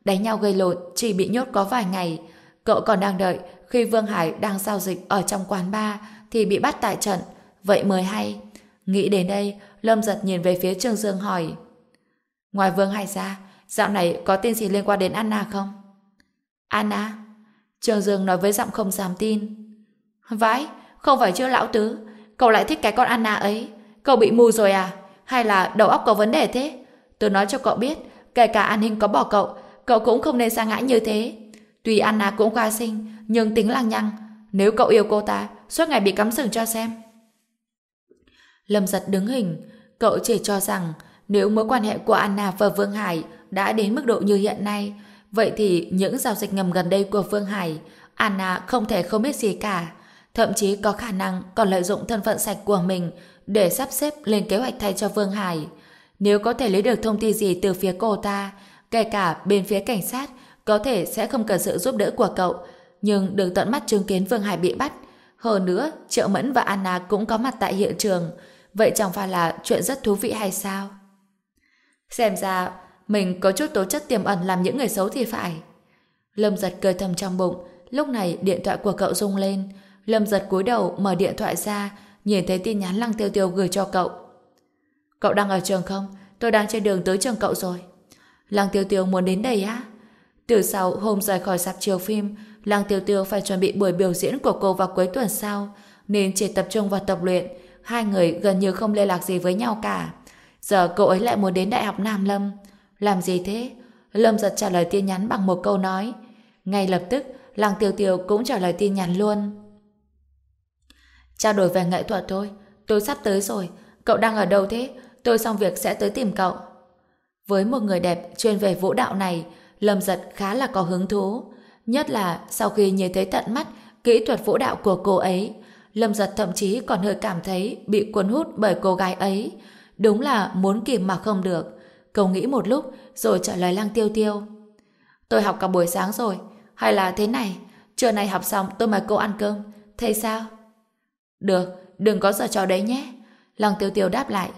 S1: Đánh nhau gây lộn chỉ bị nhốt có vài ngày. Cậu còn đang đợi khi Vương Hải đang giao dịch ở trong quán bar thì bị bắt tại trận. Vậy mới hay. Nghĩ đến đây, Lâm Giật nhìn về phía Trương Dương hỏi Ngoài Vương Hải ra, dạo này có tin gì liên quan đến Anna không? Anna? Trường Dương nói với giọng không dám tin. Vãi, không phải chứ lão tứ. Cậu lại thích cái con Anna ấy. Cậu bị mù rồi à? Hay là đầu óc có vấn đề thế? Tôi nói cho cậu biết, kể cả an ninh có bỏ cậu, cậu cũng không nên sa ngã như thế. Tuy Anna cũng khoa sinh, nhưng tính lăng nhăng. Nếu cậu yêu cô ta, suốt ngày bị cắm sừng cho xem. Lâm giật đứng hình, cậu chỉ cho rằng nếu mối quan hệ của Anna và Vương Hải đã đến mức độ như hiện nay, vậy thì những giao dịch ngầm gần đây của Vương Hải, Anna không thể không biết gì cả. Thậm chí có khả năng còn lợi dụng thân phận sạch của mình để sắp xếp lên kế hoạch thay cho Vương Hải. Nếu có thể lấy được thông tin gì từ phía cô ta, kể cả bên phía cảnh sát, có thể sẽ không cần sự giúp đỡ của cậu, nhưng được tận mắt chứng kiến Vương Hải bị bắt. Hơn nữa, Triệu Mẫn và Anna cũng có mặt tại hiện trường. Vậy chẳng phải là chuyện rất thú vị hay sao? Xem ra, mình có chút tố chất tiềm ẩn làm những người xấu thì phải. Lâm giật cười thầm trong bụng, lúc này điện thoại của cậu rung lên. Lâm giật cúi đầu mở điện thoại ra, nhìn thấy tin nhắn Lăng Tiêu Tiêu gửi cho cậu. Cậu đang ở trường không? Tôi đang trên đường tới trường cậu rồi. Lăng Tiêu Tiêu muốn đến đây á? Từ sau hôm rời khỏi sạp chiếu phim, Lăng Tiêu Tiêu phải chuẩn bị buổi biểu diễn của cô vào cuối tuần sau, nên chỉ tập trung vào tập luyện. Hai người gần như không liên lạc gì với nhau cả. Giờ cậu ấy lại muốn đến Đại học Nam Lâm. Làm gì thế? Lâm giật trả lời tin nhắn bằng một câu nói. Ngay lập tức, Lăng Tiêu Tiêu cũng trả lời tin nhắn luôn. Trao đổi về nghệ thuật thôi. Tôi sắp tới rồi. Cậu đang ở đâu thế? Tôi xong việc sẽ tới tìm cậu. Với một người đẹp chuyên về vũ đạo này, Lâm giật khá là có hứng thú. Nhất là sau khi nhìn thấy tận mắt kỹ thuật vũ đạo của cô ấy, Lâm giật thậm chí còn hơi cảm thấy bị cuốn hút bởi cô gái ấy. Đúng là muốn kìm mà không được. Cậu nghĩ một lúc rồi trả lời Lăng Tiêu Tiêu. Tôi học cả buổi sáng rồi. Hay là thế này, trưa nay học xong tôi mời cô ăn cơm. Thế sao? Được, đừng có giờ trò đấy nhé. Lăng Tiêu Tiêu đáp lại.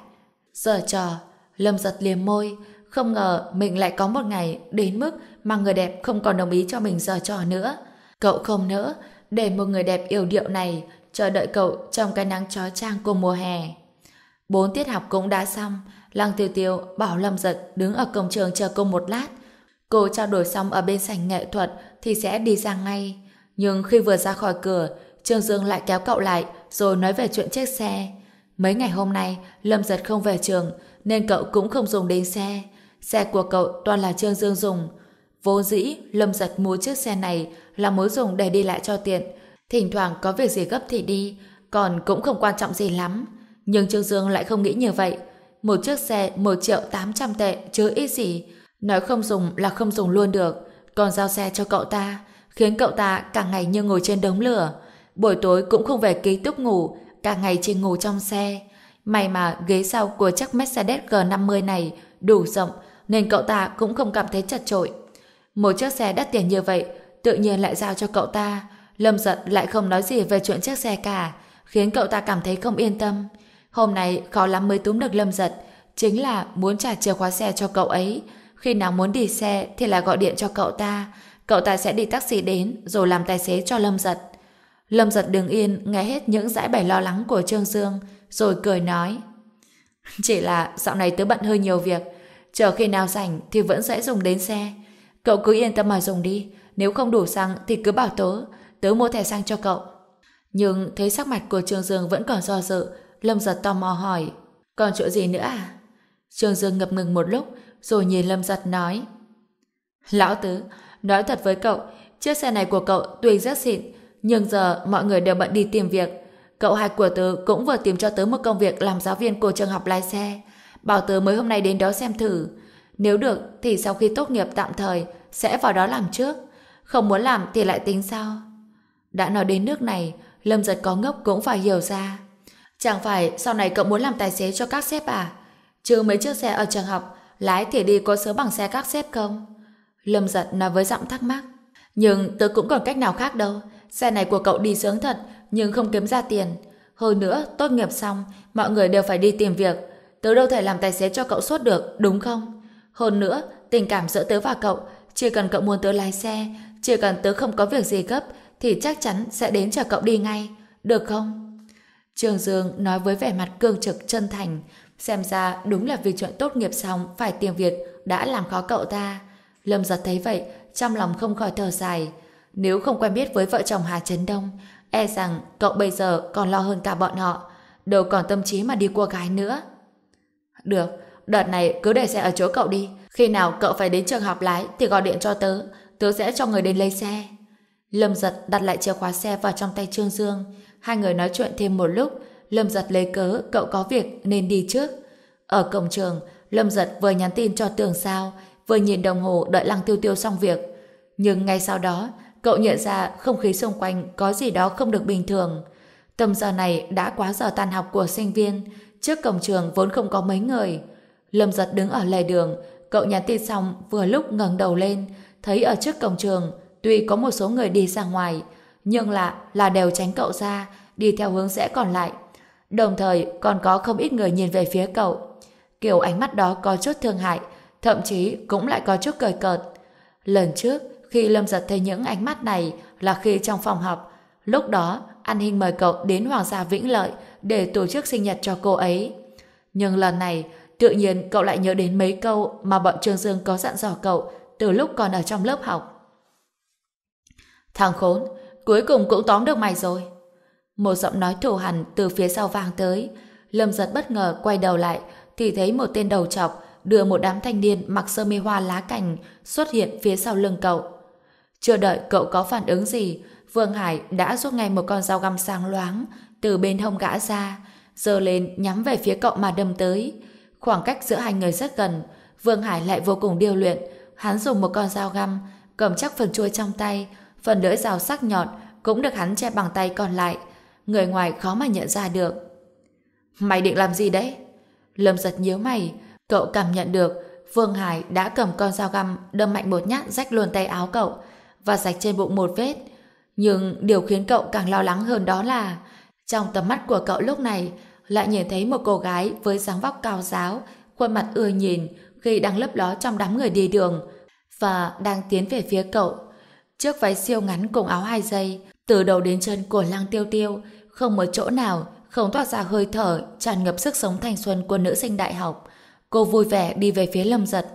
S1: Giờ trò, Lâm giật liềm môi, không ngờ mình lại có một ngày đến mức mà người đẹp không còn đồng ý cho mình giờ trò nữa. Cậu không nỡ để một người đẹp yêu điệu này chờ đợi cậu trong cái nắng chói chang của mùa hè. Bốn tiết học cũng đã xong, Lăng Tiêu Tiêu bảo Lâm Giật đứng ở cổng trường chờ cô một lát. Cô trao đổi xong ở bên sảnh nghệ thuật thì sẽ đi ra ngay. Nhưng khi vừa ra khỏi cửa, Trương Dương lại kéo cậu lại rồi nói về chuyện chiếc xe. Mấy ngày hôm nay, Lâm Giật không về trường nên cậu cũng không dùng đến xe. Xe của cậu toàn là Trương Dương dùng. Vô dĩ, Lâm Giật mua chiếc xe này là muốn dùng để đi lại cho tiện. Thỉnh thoảng có việc gì gấp thì đi, còn cũng không quan trọng gì lắm. Nhưng Trương Dương lại không nghĩ như vậy. Một chiếc xe 1 triệu 800 tệ chứ ít gì. Nói không dùng là không dùng luôn được. Còn giao xe cho cậu ta, khiến cậu ta cả ngày như ngồi trên đống lửa. Buổi tối cũng không về ký túc ngủ, cả ngày chỉ ngủ trong xe. May mà ghế sau của chiếc Mercedes G50 này đủ rộng, nên cậu ta cũng không cảm thấy chật trội. Một chiếc xe đắt tiền như vậy, tự nhiên lại giao cho cậu ta. Lâm giật lại không nói gì về chuyện chiếc xe cả, khiến cậu ta cảm thấy không yên tâm. Hôm nay khó lắm mới túm được Lâm giật, chính là muốn trả chìa khóa xe cho cậu ấy. Khi nào muốn đi xe thì là gọi điện cho cậu ta. Cậu ta sẽ đi taxi đến rồi làm tài xế cho Lâm giật. Lâm giật đứng yên nghe hết những dãi bày lo lắng của Trương Dương rồi cười nói Chỉ là dạo này tớ bận hơi nhiều việc chờ khi nào rảnh thì vẫn sẽ dùng đến xe. Cậu cứ yên tâm mà dùng đi nếu không đủ xăng thì cứ bảo tớ tớ mua thẻ xăng cho cậu. Nhưng thấy sắc mặt của Trương Dương vẫn còn do dự Lâm giật tò mò hỏi, Còn chỗ gì nữa à? Trương Dương ngập ngừng một lúc, rồi nhìn Lâm giật nói, Lão Tứ, nói thật với cậu, chiếc xe này của cậu tuy rất xịn, nhưng giờ mọi người đều bận đi tìm việc. Cậu hai của tớ cũng vừa tìm cho tớ một công việc làm giáo viên của trường học lái xe. Bảo tớ mới hôm nay đến đó xem thử. Nếu được thì sau khi tốt nghiệp tạm thời, sẽ vào đó làm trước. Không muốn làm thì lại tính sao đã nói đến nước này, Lâm giật có ngốc cũng phải hiểu ra chẳng phải sau này cậu muốn làm tài xế cho các sếp à? Chứ mấy chiếc xe ở trường học, lái thì đi có sớm bằng xe các sếp không? Lâm giật nói với giọng thắc mắc. Nhưng tớ cũng còn cách nào khác đâu. Xe này của cậu đi sướng thật, nhưng không kiếm ra tiền. Hơn nữa, tốt nghiệp xong, mọi người đều phải đi tìm việc. Tớ đâu thể làm tài xế cho cậu suốt được, đúng không? Hơn nữa, tình cảm giữa tớ và cậu, chỉ cần cậu muốn tớ lái xe, chỉ cần tớ không có việc gì gấp, thì chắc chắn sẽ đến chờ cậu đi ngay. Được không? Trường Dương nói với vẻ mặt cương trực chân thành xem ra đúng là vì chuyện tốt nghiệp xong phải tìm việc đã làm khó cậu ta Lâm giật thấy vậy trong lòng không khỏi thở dài nếu không quen biết với vợ chồng Hà Trấn Đông e rằng cậu bây giờ còn lo hơn cả bọn họ, đâu còn tâm trí mà đi cua gái nữa. Được, đợt này cứ để xe ở chỗ cậu đi, khi nào cậu phải đến trường học lái thì gọi điện cho tớ, tớ sẽ cho người đến lấy xe. Lâm giật đặt lại chìa khóa xe vào trong tay Trương Dương, hai người nói chuyện thêm một lúc, Lâm giật lấy cớ cậu có việc nên đi trước. Ở cổng trường, Lâm giật vừa nhắn tin cho tường sao, vừa nhìn đồng hồ đợi lăng tiêu tiêu xong việc. Nhưng ngay sau đó, cậu nhận ra không khí xung quanh có gì đó không được bình thường. Tầm giờ này đã quá giờ tan học của sinh viên, trước cổng trường vốn không có mấy người. Lâm giật đứng ở lề đường, cậu nhắn tin xong vừa lúc ngẩng đầu lên, thấy ở trước cổng trường, tuy có một số người đi ra ngoài, nhưng là là đều tránh cậu ra, đi theo hướng rẽ còn lại. Đồng thời còn có không ít người nhìn về phía cậu. Kiểu ánh mắt đó có chút thương hại, thậm chí cũng lại có chút cười cợt. Lần trước, khi Lâm Giật thấy những ánh mắt này là khi trong phòng học. Lúc đó, An Hinh mời cậu đến Hoàng gia Vĩnh Lợi để tổ chức sinh nhật cho cô ấy. Nhưng lần này, tự nhiên cậu lại nhớ đến mấy câu mà bọn Trương Dương có dặn dò cậu từ lúc còn ở trong lớp học. Thằng khốn, cuối cùng cũng tóm được mày rồi. Một giọng nói thủ hẳn từ phía sau vang tới. Lâm giật bất ngờ quay đầu lại thì thấy một tên đầu chọc đưa một đám thanh niên mặc sơ mi hoa lá cành xuất hiện phía sau lưng cậu. Chưa đợi cậu có phản ứng gì, Vương Hải đã rút ngay một con dao găm sáng loáng từ bên hông gã ra, giơ lên nhắm về phía cậu mà đâm tới. Khoảng cách giữa hai người rất gần, Vương Hải lại vô cùng điêu luyện, hắn dùng một con dao găm, cầm chắc phần chuôi trong tay, phần lưỡi dao sắc nhọn cũng được hắn che bằng tay còn lại. Người ngoài khó mà nhận ra được. Mày định làm gì đấy? Lâm giật nhíu mày, cậu cảm nhận được Vương Hải đã cầm con dao găm đâm mạnh một nhát rách luôn tay áo cậu và rạch trên bụng một vết. Nhưng điều khiến cậu càng lo lắng hơn đó là trong tầm mắt của cậu lúc này lại nhìn thấy một cô gái với dáng vóc cao giáo, khuôn mặt ưa nhìn khi đang lấp ló trong đám người đi đường và đang tiến về phía cậu. Chiếc váy siêu ngắn cùng áo hai dây, từ đầu đến chân của lăng tiêu tiêu, không một chỗ nào không toát ra hơi thở tràn ngập sức sống thanh xuân của nữ sinh đại học. Cô vui vẻ đi về phía Lâm Giật.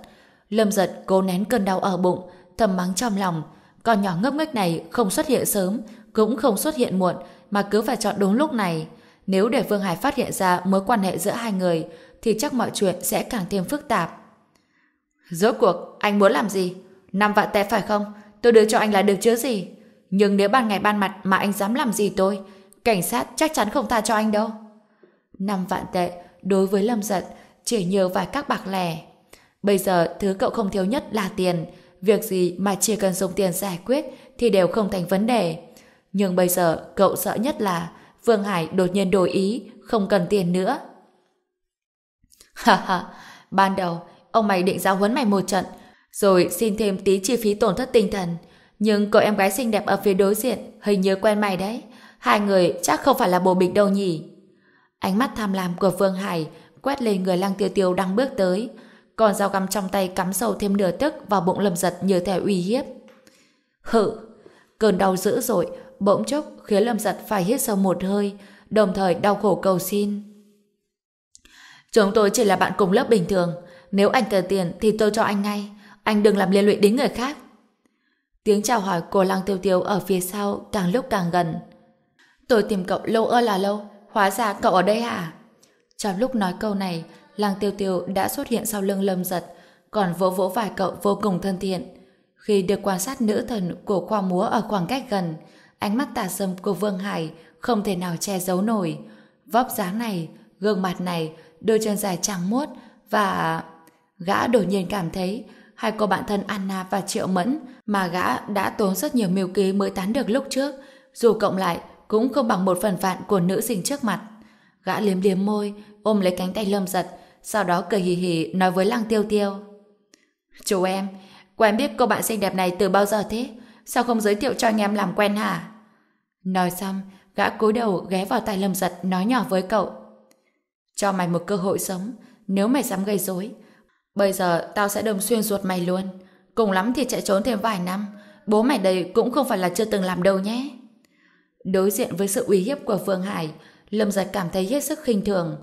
S1: Lâm Giật cố nén cơn đau ở bụng, thầm mắng trong lòng. Con nhỏ ngốc nghếch này không xuất hiện sớm, cũng không xuất hiện muộn, mà cứ phải chọn đúng lúc này. Nếu để Vương Hải phát hiện ra mối quan hệ giữa hai người, thì chắc mọi chuyện sẽ càng thêm phức tạp. Rốt cuộc, anh muốn làm gì? Năm vạn tệ phải không? Tôi đưa cho anh là được chứ gì? Nhưng nếu ban ngày ban mặt mà anh dám làm gì tôi, cảnh sát chắc chắn không tha cho anh đâu. Năm vạn tệ, đối với Lâm Giật, chỉ nhờ vài các bạc lẻ. Bây giờ, thứ cậu không thiếu nhất là tiền. Việc gì mà chỉ cần dùng tiền giải quyết thì đều không thành vấn đề. Nhưng bây giờ, cậu sợ nhất là Vương Hải đột nhiên đổi ý, không cần tiền nữa. Ha ha, ban đầu, ông mày định giáo huấn mày một trận, rồi xin thêm tí chi phí tổn thất tinh thần. Nhưng cậu em gái xinh đẹp ở phía đối diện hình như quen mày đấy. Hai người chắc không phải là bồ bịch đâu nhỉ. Ánh mắt tham lam của Vương Hải quét lên người lăng tiêu tiêu đang bước tới. Còn dao găm trong tay cắm sâu thêm nửa tức vào bụng lầm giật như thể uy hiếp. Hự! Cơn đau dữ dội, bỗng chốc khiến lâm giật phải hít sâu một hơi, đồng thời đau khổ cầu xin. Chúng tôi chỉ là bạn cùng lớp bình thường. Nếu anh cần tiền thì tôi cho anh ngay. Anh đừng làm liên lụy đến người khác. Tiếng chào hỏi của Lăng Tiêu Tiêu ở phía sau càng lúc càng gần. Tôi tìm cậu lâu ơ là lâu, hóa ra cậu ở đây à? Trong lúc nói câu này, Lăng Tiêu Tiêu đã xuất hiện sau lưng lâm giật, còn vỗ vỗ vài cậu vô cùng thân thiện. Khi được quan sát nữ thần của khoa múa ở khoảng cách gần, ánh mắt tà sâm của Vương Hải không thể nào che giấu nổi. Vóc dáng này, gương mặt này, đôi chân dài trắng muốt và... Gã đột nhiên cảm thấy hai cô bạn thân Anna và Triệu Mẫn mà gã đã tốn rất nhiều mưu kế mới tán được lúc trước, dù cộng lại cũng không bằng một phần vạn của nữ sinh trước mặt. Gã liếm liếm môi, ôm lấy cánh tay lâm giật, sau đó cười hì hì nói với lăng tiêu tiêu. Chú em, quen biết cô bạn xinh đẹp này từ bao giờ thế? Sao không giới thiệu cho anh em làm quen hả? Nói xong, gã cúi đầu ghé vào tay lâm giật nói nhỏ với cậu. Cho mày một cơ hội sống, nếu mày dám gây rối Bây giờ tao sẽ đâm xuyên ruột mày luôn. Cùng lắm thì chạy trốn thêm vài năm. Bố mày đây cũng không phải là chưa từng làm đâu nhé. Đối diện với sự uy hiếp của Phương Hải, Lâm Giật cảm thấy hết sức khinh thường.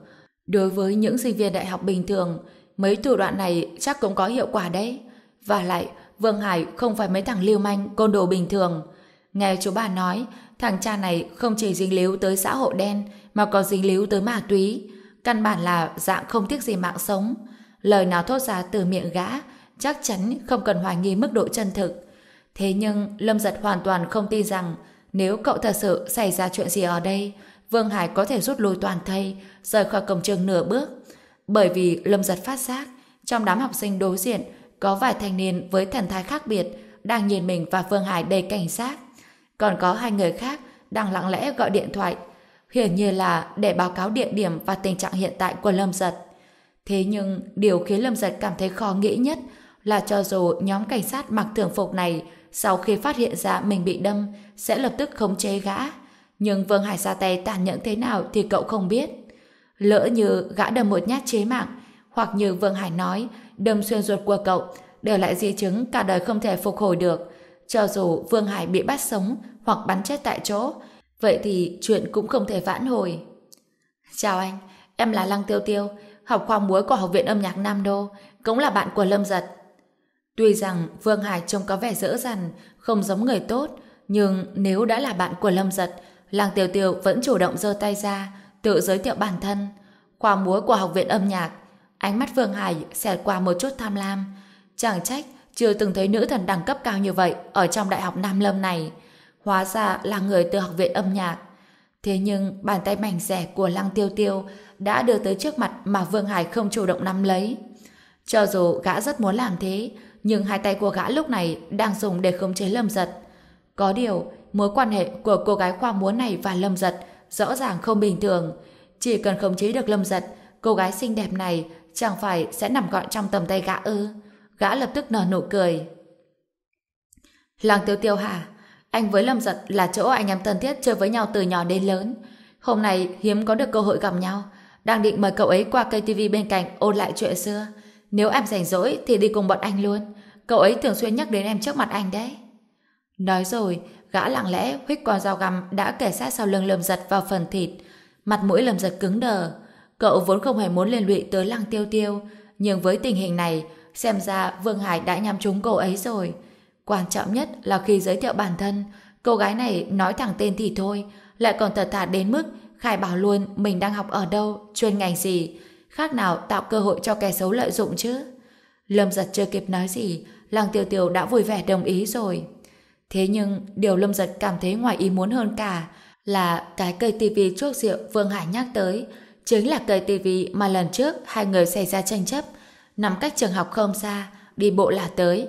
S1: Đối với những sinh viên đại học bình thường, mấy thủ đoạn này chắc cũng có hiệu quả đấy. Và lại, Vương Hải không phải mấy thằng lưu manh, côn đồ bình thường. Nghe chú bà nói, thằng cha này không chỉ dính líu tới xã hội đen mà còn dính líu tới ma túy. Căn bản là dạng không tiếc gì mạng sống. Lời nào thốt ra từ miệng gã chắc chắn không cần hoài nghi mức độ chân thực. Thế nhưng Lâm Giật hoàn toàn không tin rằng nếu cậu thật sự xảy ra chuyện gì ở đây, Vương Hải có thể rút lui toàn thây, rời khỏi cổng trường nửa bước. Bởi vì Lâm Giật phát giác, trong đám học sinh đối diện có vài thanh niên với thần thái khác biệt đang nhìn mình và Vương Hải đầy cảnh giác. Còn có hai người khác đang lặng lẽ gọi điện thoại, hiển nhiên là để báo cáo địa điểm và tình trạng hiện tại của Lâm Giật. Thế nhưng điều khiến Lâm Giật cảm thấy khó nghĩ nhất là cho dù nhóm cảnh sát mặc thường phục này sau khi phát hiện ra mình bị đâm sẽ lập tức khống chế gã. Nhưng Vương Hải ra tay tàn nhẫn thế nào thì cậu không biết. Lỡ như gã đâm một nhát chế mạng hoặc như Vương Hải nói đâm xuyên ruột của cậu để lại di chứng cả đời không thể phục hồi được. Cho dù Vương Hải bị bắt sống hoặc bắn chết tại chỗ vậy thì chuyện cũng không thể vãn hồi. Chào anh, em là Lăng Tiêu Tiêu học khoa múa của Học viện âm nhạc Nam Đô cũng là bạn của Lâm Giật. Tuy rằng Vương Hải trông có vẻ dỡ dằn, không giống người tốt, nhưng nếu đã là bạn của Lâm Giật, Làng Tiểu Tiểu vẫn chủ động giơ tay ra, tự giới thiệu bản thân. Khoa múa của Học viện âm nhạc, ánh mắt Vương Hải xẹt qua một chút tham lam. Chẳng trách chưa từng thấy nữ thần đẳng cấp cao như vậy ở trong Đại học Nam Lâm này. Hóa ra là người từ Học viện âm nhạc. Thế nhưng bàn tay mảnh rẻ của Lăng Tiêu Tiêu đã đưa tới trước mặt mà Vương Hải không chủ động nắm lấy. Cho dù gã rất muốn làm thế, nhưng hai tay của gã lúc này đang dùng để khống chế Lâm Giật. Có điều, mối quan hệ của cô gái khoa múa này và Lâm Giật rõ ràng không bình thường. Chỉ cần khống chế được Lâm Giật, cô gái xinh đẹp này chẳng phải sẽ nằm gọn trong tầm tay gã ư. Gã lập tức nở nụ cười. Làng tiêu tiêu hả? Anh với Lâm Giật là chỗ anh em thân thiết chơi với nhau từ nhỏ đến lớn. Hôm nay hiếm có được cơ hội gặp nhau. Đang định mời cậu ấy qua cây tivi bên cạnh ôn lại chuyện xưa. Nếu em rảnh rỗi thì đi cùng bọn anh luôn. Cậu ấy thường xuyên nhắc đến em trước mặt anh đấy. Nói rồi, gã lặng lẽ huyết con dao găm đã kẻ sát sau lưng lầm giật vào phần thịt. Mặt mũi lầm giật cứng đờ. Cậu vốn không hề muốn liên lụy tới lăng tiêu tiêu. Nhưng với tình hình này, xem ra Vương Hải đã nhắm trúng cô ấy rồi. Quan trọng nhất là khi giới thiệu bản thân, cô gái này nói thẳng tên thì thôi, lại còn thật thà đến mức khai bảo luôn mình đang học ở đâu, chuyên ngành gì, khác nào tạo cơ hội cho kẻ xấu lợi dụng chứ. Lâm giật chưa kịp nói gì, Lăng Tiêu Tiêu đã vui vẻ đồng ý rồi. Thế nhưng, điều Lâm giật cảm thấy ngoài ý muốn hơn cả là cái cây tivi chuốc rượu Vương Hải nhắc tới, chính là cây tivi mà lần trước hai người xảy ra tranh chấp, nằm cách trường học không xa, đi bộ là tới.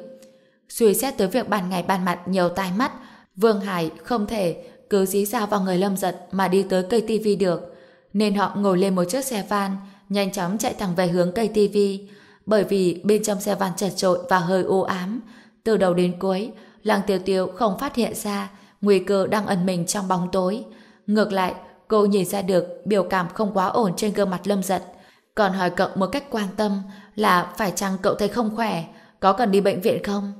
S1: Suy xét tới việc bàn ngày bàn mặt nhiều tai mắt, Vương Hải không thể cứ dí dao vào người Lâm giật mà đi tới cây tivi được, nên họ ngồi lên một chiếc xe van, nhanh chóng chạy thẳng về hướng cây tivi bởi vì bên trong xe van chật trội và hơi u ám. Từ đầu đến cuối, Lăng Tiêu Tiêu không phát hiện ra nguy cơ đang ẩn mình trong bóng tối. Ngược lại, cô nhìn ra được biểu cảm không quá ổn trên gương mặt lâm giật. Còn hỏi cậu một cách quan tâm là phải chăng cậu thấy không khỏe, có cần đi bệnh viện không?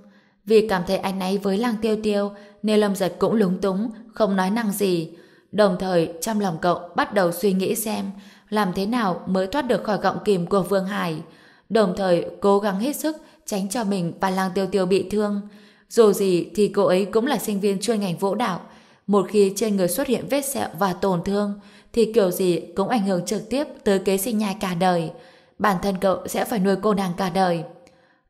S1: Vì cảm thấy anh ấy với Lang Tiêu Tiêu nên lâm giật cũng lúng túng, không nói năng gì. Đồng thời, trong lòng cậu bắt đầu suy nghĩ xem làm thế nào mới thoát được khỏi gọng kìm của Vương Hải đồng thời cố gắng hết sức tránh cho mình và Lang Tiêu Tiêu bị thương. Dù gì thì cô ấy cũng là sinh viên chuyên ngành vũ đạo. Một khi trên người xuất hiện vết sẹo và tổn thương, thì kiểu gì cũng ảnh hưởng trực tiếp tới kế sinh nhai cả đời. Bản thân cậu sẽ phải nuôi cô nàng cả đời.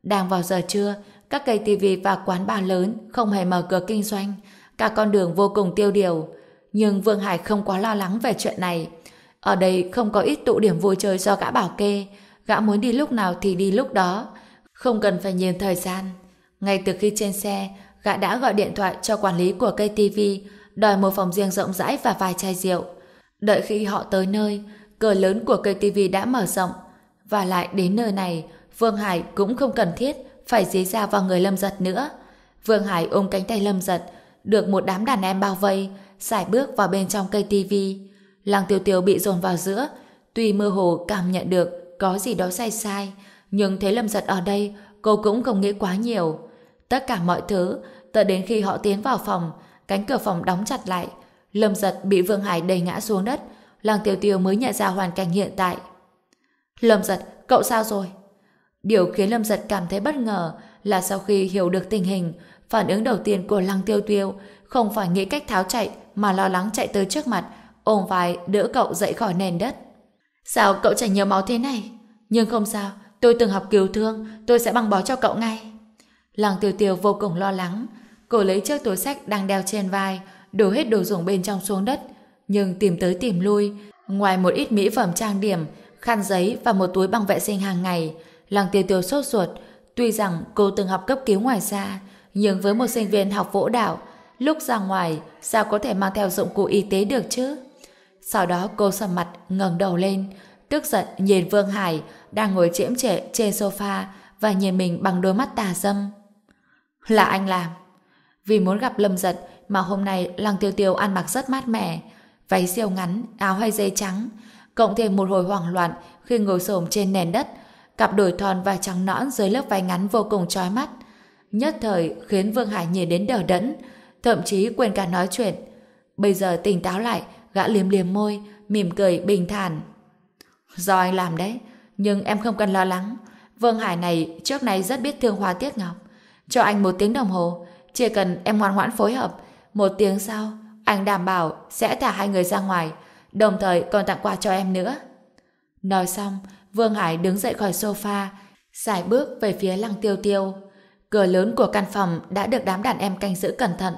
S1: Đang vào giờ trưa, các cây tivi và quán bar lớn không hề mở cửa kinh doanh. Cả con đường vô cùng tiêu điều. Nhưng Vương Hải không quá lo lắng về chuyện này. Ở đây không có ít tụ điểm vui chơi do gã bảo kê, gã muốn đi lúc nào thì đi lúc đó, không cần phải nhìn thời gian. Ngay từ khi trên xe, gã đã gọi điện thoại cho quản lý của cây TV, đòi một phòng riêng rộng rãi và vài chai rượu. Đợi khi họ tới nơi, cửa lớn của cây TV đã mở rộng, và lại đến nơi này, Vương Hải cũng không cần thiết phải dí ra vào người Lâm Giật nữa. Vương Hải ôm cánh tay Lâm Giật, được một đám đàn em bao vây, xài bước vào bên trong cây tivi Lăng Tiêu Tiêu bị dồn vào giữa, tuy mơ hồ cảm nhận được có gì đó sai sai, nhưng thấy Lâm Giật ở đây, cô cũng không nghĩ quá nhiều. Tất cả mọi thứ, tận đến khi họ tiến vào phòng, cánh cửa phòng đóng chặt lại, Lâm Giật bị Vương Hải đẩy ngã xuống đất, Lăng Tiêu Tiêu mới nhận ra hoàn cảnh hiện tại. Lâm Giật, cậu sao rồi? Điều khiến Lâm Giật cảm thấy bất ngờ là sau khi hiểu được tình hình, phản ứng đầu tiên của Lăng Tiêu Tiêu không phải nghĩ cách tháo chạy mà lo lắng chạy tới trước mặt, ôm vai đỡ cậu dậy khỏi nền đất. Sao cậu chảy nhiều máu thế này? Nhưng không sao, tôi từng học cứu thương, tôi sẽ băng bó cho cậu ngay. Lăng tiêu tiêu vô cùng lo lắng. Cô lấy chiếc túi sách đang đeo trên vai, đổ hết đồ dùng bên trong xuống đất. Nhưng tìm tới tìm lui, ngoài một ít mỹ phẩm trang điểm, khăn giấy và một túi băng vệ sinh hàng ngày, Lăng tiêu tiêu sốt ruột. Tuy rằng cô từng học cấp cứu ngoài xa, nhưng với một sinh viên học vỗ đạo, lúc ra ngoài sao có thể mang theo dụng cụ y tế được chứ? Sau đó cô sầm mặt ngẩng đầu lên, tức giận nhìn Vương Hải đang ngồi chiếm trệ trên sofa và nhìn mình bằng đôi mắt tà dâm. Là anh làm. Vì muốn gặp Lâm Giật mà hôm nay Lăng Tiêu Tiêu ăn mặc rất mát mẻ, váy siêu ngắn, áo hay dây trắng, cộng thêm một hồi hoảng loạn khi ngồi xổm trên nền đất, cặp đùi thon và trắng nõn dưới lớp váy ngắn vô cùng chói mắt. Nhất thời khiến Vương Hải nhìn đến đờ đẫn, thậm chí quên cả nói chuyện. Bây giờ tỉnh táo lại, gã liếm liếm môi, mỉm cười bình thản. Do anh làm đấy, nhưng em không cần lo lắng. Vương Hải này trước nay rất biết thương Hoa Tiết Ngọc. Cho anh một tiếng đồng hồ, chỉ cần em ngoan ngoãn phối hợp. Một tiếng sau, anh đảm bảo sẽ thả hai người ra ngoài, đồng thời còn tặng quà cho em nữa. Nói xong, Vương Hải đứng dậy khỏi sofa, xài bước về phía lăng tiêu tiêu. Cửa lớn của căn phòng đã được đám đàn em canh giữ cẩn thận.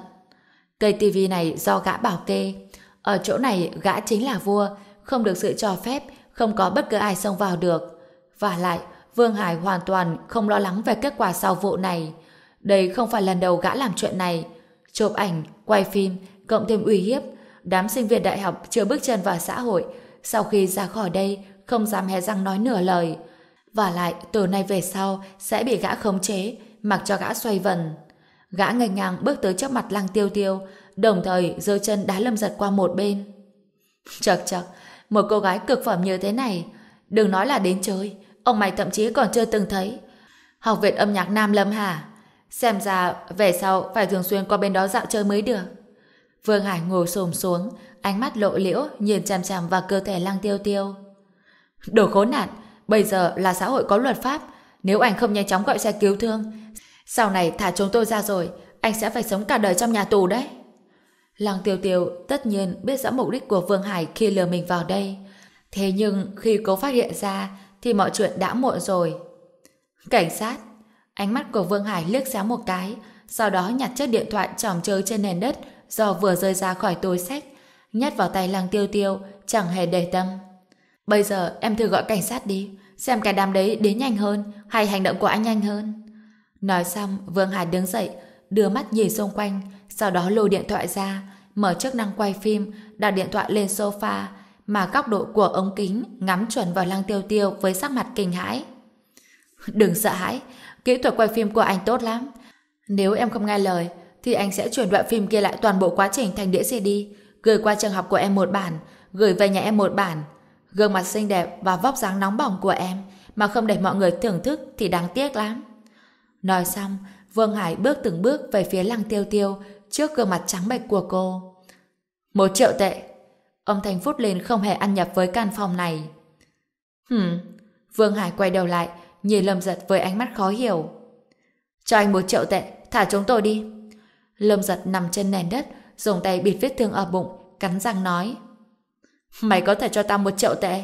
S1: Cây tivi này do gã bảo kê. Ở chỗ này gã chính là vua, không được sự cho phép, không có bất cứ ai xông vào được. Và lại, Vương Hải hoàn toàn không lo lắng về kết quả sau vụ này. Đây không phải lần đầu gã làm chuyện này. Chụp ảnh, quay phim, cộng thêm uy hiếp. Đám sinh viên đại học chưa bước chân vào xã hội. Sau khi ra khỏi đây, không dám hé răng nói nửa lời. Và lại, từ nay về sau sẽ bị gã khống chế, mặc cho gã xoay vần. Gã ngây ngang bước tới trước mặt lăng tiêu tiêu, đồng thời giơ chân đá lâm giật qua một bên. Chật chật, một cô gái cực phẩm như thế này, đừng nói là đến chơi, ông mày thậm chí còn chưa từng thấy. Học viện âm nhạc Nam Lâm hả? Xem ra về sau phải thường xuyên qua bên đó dạo chơi mới được. Vương Hải ngồi xồm xuống, ánh mắt lộ liễu nhìn chằm chằm vào cơ thể lăng tiêu tiêu. Đồ khốn nạn, bây giờ là xã hội có luật pháp, nếu anh không nhanh chóng gọi xe cứu thương, sau này thả chúng tôi ra rồi, anh sẽ phải sống cả đời trong nhà tù đấy. Lăng tiêu tiêu tất nhiên biết rõ mục đích của Vương Hải khi lừa mình vào đây. Thế nhưng khi cố phát hiện ra thì mọi chuyện đã muộn rồi. Cảnh sát, ánh mắt của Vương Hải liếc xéo một cái, sau đó nhặt chiếc điện thoại tròm chơi trên nền đất do vừa rơi ra khỏi túi sách, nhét vào tay lăng tiêu tiêu, chẳng hề để tâm. Bây giờ em thử gọi cảnh sát đi, xem cái đám đấy đến nhanh hơn hay hành động của anh nhanh hơn. Nói xong, Vương Hải đứng dậy, đưa mắt nhìn xung quanh, sau đó lôi điện thoại ra, mở chức năng quay phim, đặt điện thoại lên sofa, mà góc độ của ống kính ngắm chuẩn vào lăng tiêu tiêu với sắc mặt kinh hãi. Đừng sợ hãi, kỹ thuật quay phim của anh tốt lắm. Nếu em không nghe lời, thì anh sẽ chuyển đoạn phim kia lại toàn bộ quá trình thành đĩa CD, gửi qua trường học của em một bản, gửi về nhà em một bản. Gương mặt xinh đẹp và vóc dáng nóng bỏng của em mà không để mọi người thưởng thức thì đáng tiếc lắm. Nói xong, Vương Hải bước từng bước về phía lăng tiêu tiêu trước gương mặt trắng bệch của cô. Một triệu tệ. Ông Thành phút lên không hề ăn nhập với căn phòng này. Hừm. Vương Hải quay đầu lại, nhìn Lâm Giật với ánh mắt khó hiểu. Cho anh một triệu tệ, thả chúng tôi đi. Lâm Giật nằm trên nền đất, dùng tay bịt vết thương ở bụng, cắn răng nói. Mày có thể cho tao một triệu tệ.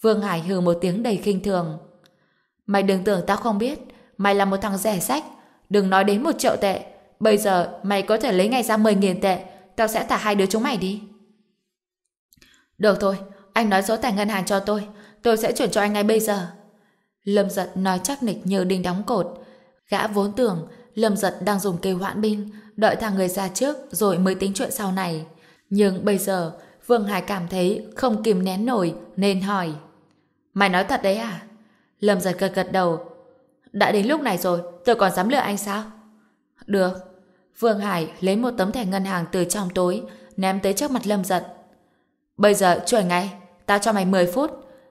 S1: Vương Hải hừ một tiếng đầy khinh thường. Mày đừng tưởng tao không biết, mày là một thằng rẻ sách. Đừng nói đến một triệu tệ. Bây giờ mày có thể lấy ngay ra 10.000 tệ, tao sẽ thả hai đứa chúng mày đi. Được thôi, anh nói số tài ngân hàng cho tôi, tôi sẽ chuyển cho anh ngay bây giờ. Lâm giật nói chắc nịch như đinh đóng cột. Gã vốn tưởng Lâm giật đang dùng kêu hoãn binh, đợi thằng người ra trước rồi mới tính chuyện sau này. Nhưng bây giờ, Vương Hải cảm thấy không kìm nén nổi nên hỏi. Mày nói thật đấy à? Lâm giật gật gật đầu. Đã đến lúc này rồi, tôi còn dám lừa anh sao? Được. Vương Hải lấy một tấm thẻ ngân hàng từ trong tối, ném tới trước mặt Lâm giật. Bây giờ chuẩn ngay, tao cho mày 10 phút.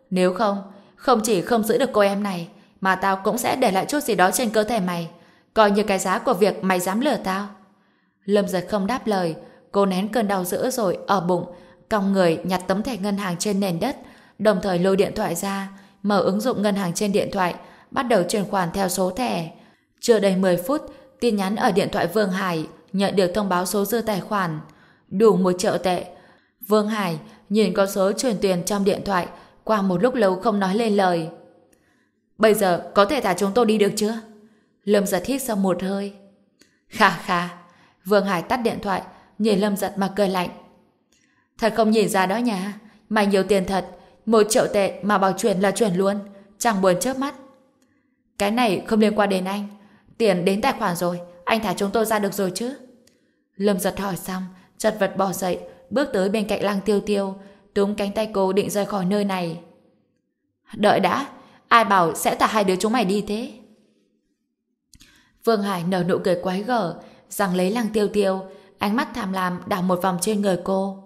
S1: Nếu không, không chỉ không giữ được cô em này, mà tao cũng sẽ để lại chút gì đó trên cơ thể mày, coi như cái giá của việc mày dám lừa tao. Lâm giật không đáp lời, cô nén cơn đau dữ rồi ở bụng, còng người nhặt tấm thẻ ngân hàng trên nền đất, đồng thời lôi điện thoại ra, mở ứng dụng ngân hàng trên điện thoại, bắt đầu chuyển khoản theo số thẻ. Chưa đầy 10 phút, tin nhắn ở điện thoại Vương Hải nhận được thông báo số dư tài khoản. đủ một triệu tệ. Vương Hải nhìn con số truyền tiền trong điện thoại, qua một lúc lâu không nói lên lời. Bây giờ có thể thả chúng tôi đi được chưa? Lâm giật hít sau một hơi. Khà khà. Vương Hải tắt điện thoại, nhìn Lâm giật mà cười lạnh. Thật không nhìn ra đó nha. Mày nhiều tiền thật. Một triệu tệ mà bảo chuyển là chuyển luôn. Chẳng buồn chớp mắt. Cái này không liên quan đến anh. Tiền đến tài khoản rồi. Anh thả chúng tôi ra được rồi chứ? Lâm giật hỏi xong, chật vật bỏ dậy, bước tới bên cạnh lăng tiêu tiêu, túm cánh tay cô định rời khỏi nơi này. Đợi đã, ai bảo sẽ thả hai đứa chúng mày đi thế? Vương Hải nở nụ cười quái gở, rằng lấy lăng tiêu tiêu, ánh mắt tham lam đảo một vòng trên người cô.